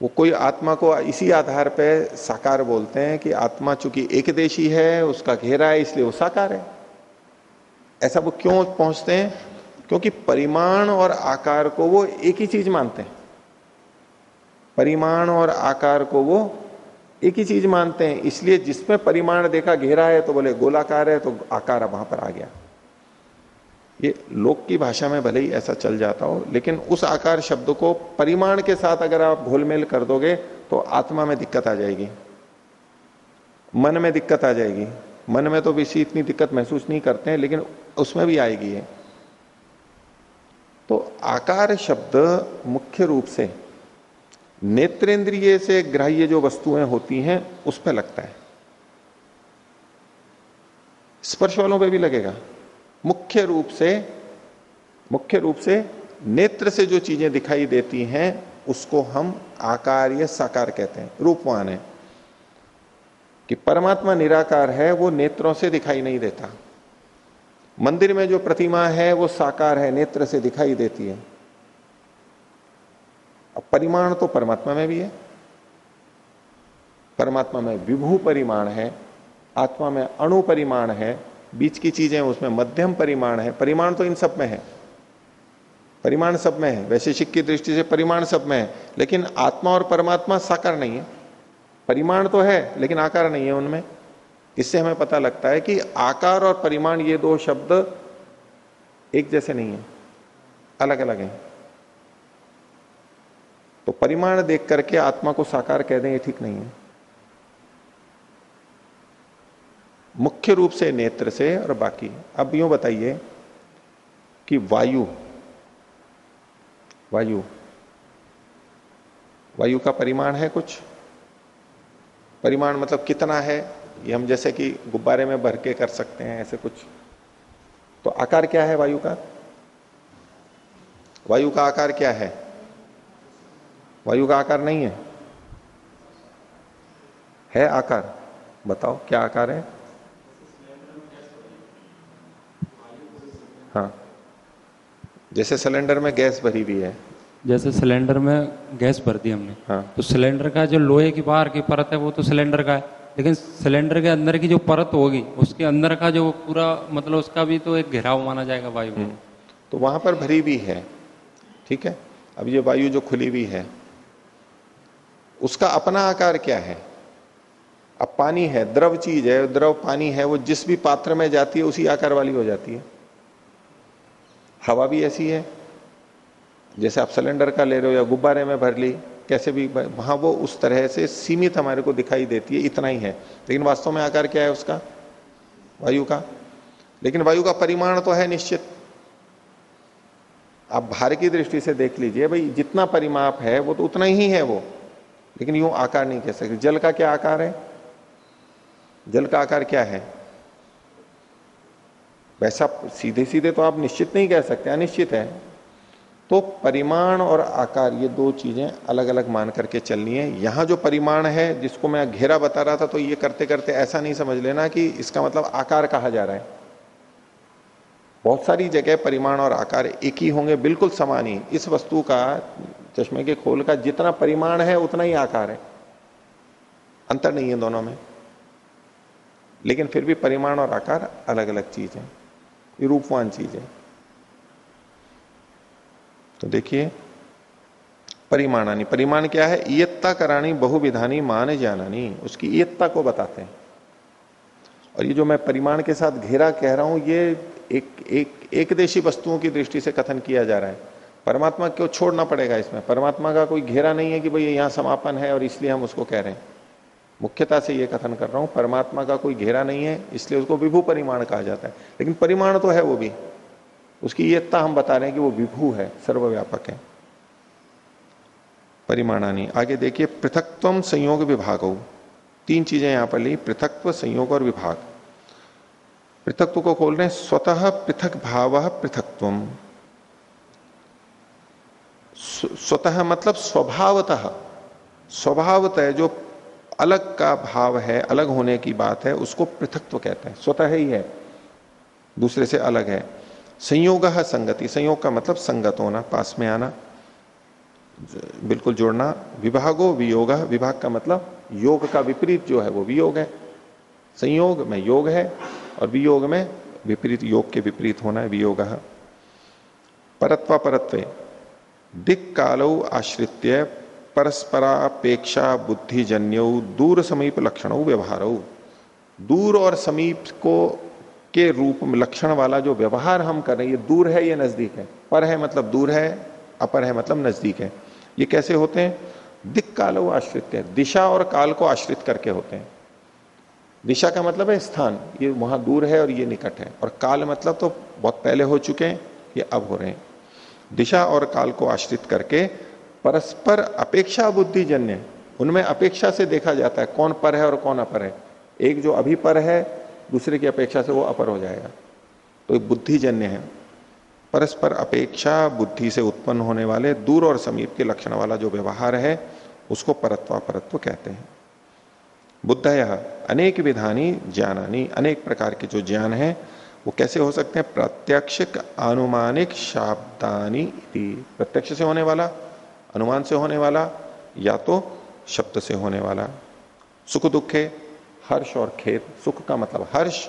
वो कोई आत्मा को इसी आधार पर साकार बोलते हैं कि आत्मा चूँकि एक देशी है, उसका घेरा है, इसलिए वो साकार है। ऐसा वो क्यों पहुँचते हैं? क्योंकि परिमाण और आकार को वो एक ही चीज़ मानते हैं। परिमाण और आकार को वो एक ही चीज़ मानते हैं, इसलिए जिसमें परिमाण देखा, घेरा है तो बोले गोलाकार है तो आकार वहाँ पर आ गया। ये लोक की भाषा में भले ही ऐसा चल जाता हो, लेकिन उस आकार शब्द को परिमाण के साथ अगर आप घोलमेल कर दोगे तो आत्मा में दिक्कत आ जाएगी। मन में दिक्कत आ जाएगी। मन में तो किसी इतनी दिक्कत महसूस नहीं करते हैं, लेकिन उसमें भी आएगी है तो आकार शब्द मुख्य रूप से नेत्रेंद्रिय से ग्राह्य जो वस्तुएँ होती हैं, उस पर लगता है। स्पर्श वालों पे भी लगेगा। मुख्य रूप से, मुख्य रूप से नेत्र से जो चीज़ें दिखाई देती हैं, उसको हम आकार या साकार कहते हैं, रूपवान है। कि परमात्मा निराकार है, वो नेत्रों से दिखाई नहीं देता। मंदिर में जो प्रतिमा है, वो साकार है, नेत्र से दिखाई देती है। अब परिमाण तो परमात्मा में भी है। परमात्मा में विभू परिमाण है, आत्मा में अणु परिमाण है बीच की चीज़ें, उसमें मध्यम परिमाण है। परिमाण तो इन सब में है। परिमाण सब में है। वैशेषिक की दृष्टि से परिमाण सब में है। लेकिन आत्मा और परमात्मा साकार नहीं है। परिमाण तो है, लेकिन आकार नहीं है उनमें। इससे हमें पता लगता है कि आकार और परिमाण ये दो शब्द एक जैसे नहीं है। अलग अलग हैं। तो परिमाण देख करके आत्मा को साकार कह दें, ये ठीक नहीं है। मुख्य रूप से नेत्र से और बाकी। अब यूँ बताइए कि वायु वायु वायु का परिमाण है कुछ? परिमाण मतलब कितना है? ये हम जैसे कि गुब्बारे में भर के कर सकते हैं ऐसे कुछ। तो आकार क्या है वायु का? वायु का आकार क्या है? वायु का आकार नहीं है। है आकार। बताओ क्या आकार है? हाँ। जैसे सिलेंडर में गैस भरी हुई है।
जैसे सिलेंडर में गैस भर दी हमने।
हाँ।
तो सिलेंडर का जो लोहे की बाहर की परत है वो तो सिलेंडर का है। लेकिन सिलेंडर के अंदर की जो परत होगी उसके अंदर का जो पूरा मतलब उसका भी तो एक घेराव माना जाएगा वायु
हम्म। तो वहाँ पर भरी हुई है। ठीक है? अब ये वायु जो खुली हुई है उसका अपना आकार क्या है? अब पानी है द्रव चीज़ है द्रव पानी है वो जिस भी पात्र में जाती है उसी आकार वाली हो जाती है। हवा भी ऐसी है, जैसे आप सिलेंडर का ले रहे हो या गुब्बारे में भर ली, कैसे भी, वहाँ वो उस तरह से सीमित हमारे को दिखाई देती है, इतना ही है। लेकिन वास्तव में आकार क्या है उसका? वायु का। लेकिन वायु का परिमाण तो है निश्चित। आप भार की दृष्टि से देख लीजिए, भाई, जितना परिमाप है, वो तो उतना ही है वो। लेकिन यूँ आकार नहीं कह सकते। जल का क्या आकार है? जल का आकार क्या है? वैसा सीधे सीधे तो आप निश्चित नहीं कह सकते, अनिश्चित है। तो परिमाण और आकार, ये दो चीज़ें अलग अलग मान करके चलनी है। यहाँ जो परिमाण है, जिसको मैं घेरा बता रहा था तो ये करते करते ऐसा नहीं समझ लेना कि इसका मतलब आकार कहा जा रहा है। बहुत सारी जगह परिमाण और आकार एक ही होंगे, बिल्कुल समान ही। इस वस्तु का, चश्मे के खोल का जितना परिमाण है, उतना ही आकार है। अंतर नहीं है दोनों में। लेकिन फिर भी परिमाण और आकार अलग अलग चीज़ है। ये रूपवान चीज़ है। तो देखिए, परिमाणानी, परिमाण क्या है? इयत्ता करानी, बहुविधानी, मान जानानी। उसकी इयत्ता को बताते हैं। और ये जो मैं परिमाण के साथ घेरा कह रहा हूँ, ये एक एक एक देशी वस्तुओं की दृष्टि से कथन किया जा रहा है। परमात्मा क्यों छोड़ना पड़ेगा इसमें। परमात्मा का कोई घेरा नहीं है कि भाई यहाँ समापन है और इसलिए हम उसको कह रहे हैं। मुख्यता से यह कथन कर रहा हूँ, परमात्मा का कोई घेरा नहीं है, इसलिए उसको विभू परिमाण कहा जाता है। लेकिन परिमाण तो है वो भी। उसकी येत्ता हम बता रहे हैं कि वो विभू है, सर्वव्यापक है। परिमाणानी, आगे देखिए, पृथकत्व संयोग विभाग। तीन चीज़ें यहाँ पर ली, पृथकत्व, संयोग और विभाग। पृथकत्व को खोल रहे हैं, स्वतः पृथक भाव पृथकत्व स्वतः मतलब स्वभावतः। स्वभावतः जो अलग का भाव है, अलग होने की बात है, उसको पृथकत्व कहते हैं। स्वतः ही है, दूसरे से अलग है। संयोग संगति। संयोग का मतलब संगत होना, पास में आना, बिल्कुल जोड़ना। विभागो वियोग। विभाग का मतलब योग का विपरीत जो है, वो वियोग है। संयोग में योग है और वियोग में विपरीत, योग के विपरीत होना है, वियोग। परत्वा परत्व दिक कालो आश्रित्य परस्परापेक्षा बुद्धिजन्य दूर समीप लक्षण व्यवहार। दूर और समीप को के रूप में लक्षण वाला जो व्यवहार हम कर रहे हैं, ये दूर है ये नज़दीक है? पर है मतलब दूर है, अपर है मतलब नज़दीक है। ये कैसे होते हैं? दिक काल आश्रित है। दिशा और काल को आश्रित करके होते हैं। दिशा का मतलब है स्थान। ये वहाँ दूर है और ये निकट है। और काल मतलब तो बहुत पहले हो चुके हैं, ये अब हो रहे हैं। दिशा और काल को आश्रित करके परस्पर अपेक्षा बुद्धिजन्य, उनमें अपेक्षा से देखा जाता है कौन पर है और कौन अपर है। एक जो अभी पर है, दूसरे की अपेक्षा से वो अपर हो जाएगा। तो बुद्धिजन्य है। परस्पर अपेक्षा बुद्धि से उत्पन्न होने वाले दूर और समीप के लक्षण वाला जो व्यवहार है, उसको परत्वा परत्व कहते हैं। बुद्ध यह अनेक विधानी, ज्ञानानी, अनेक प्रकार के जो ज्ञान है, वो कैसे हो सकते हैं? प्रत्यक्ष अनुमानिक शाब्दानी प्रत्यक्ष से होने वाला अनुमान से होने वाला या तो शब्द से होने वाला। सुख दुखे हर्ष और खेत। सुख का मतलब हर्ष,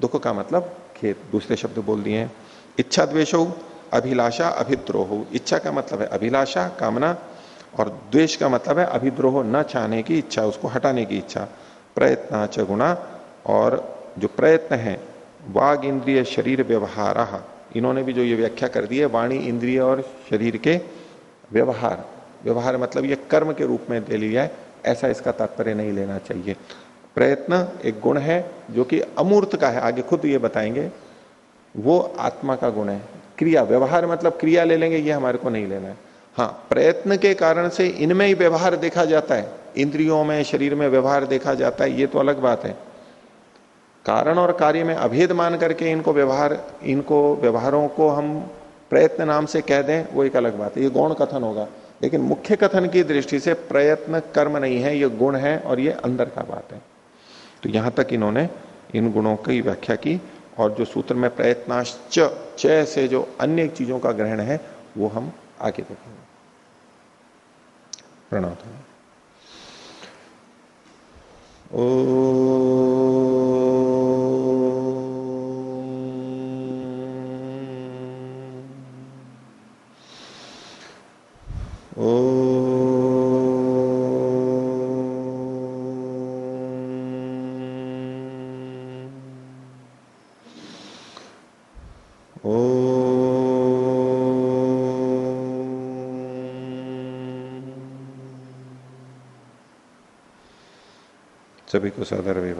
दुख का मतलब खेत। दूसरे शब्द बोल दिए हैं, इच्छा द्वेषो, अभिलाषा अभिद्रोह। इच्छा का मतलब है अभिलाषा, कामना, और द्वेष का मतलब है अभिद्रोह, न चाहने की इच्छा, उसको हटाने की इच्छा। प्रयत्न च गुणा, और जो प्रयत्न है, वाग इंद्रिय शरीर व्यवहार। इन्होंने भी जो ये व्याख्या कर दी है, वाणी, इंद्रिय और शरीर के व्यवहार। व्यवहार मतलब ये कर्म के रूप में ले लिया है, ऐसा इसका तात्पर्य नहीं लेना चाहिए। प्रयत्न एक गुण है, जो कि अमूर्त का है, आगे खुद ये बताएँगे। वो आत्मा का गुण है। क्रिया, व्यवहार मतलब क्रिया ले लेंगे, ये हमारे को नहीं लेना है। हाँ प्रयत्न के कारण से इनमें ही व्यवहार देखा जाता है। इंद्रियों में, शरीर में व्यवहार देखा जाता है, ये तो अलग बात है। कारण और कार्य में अभेद मान करके इनको व्यवहार, इनको व्यवहारों को हम प्रयत्न नाम से कह दें, वो एक अलग बात है। ये गौण कथन होगा। लेकिन मुख्य कथन की दृष्टि से प्रयत्न कर्म नहीं है, ये गुण है और ये अंदर का बात है। तो यहाँ तक इन्होंने इन गुणों की व्याख्या की और जो सूत्र में प्रयत्नाश्च च से जो अन्य चीज़ों का ग्रहण है, वो हम आगे देखेंगे। प्रणाम। ओ सभी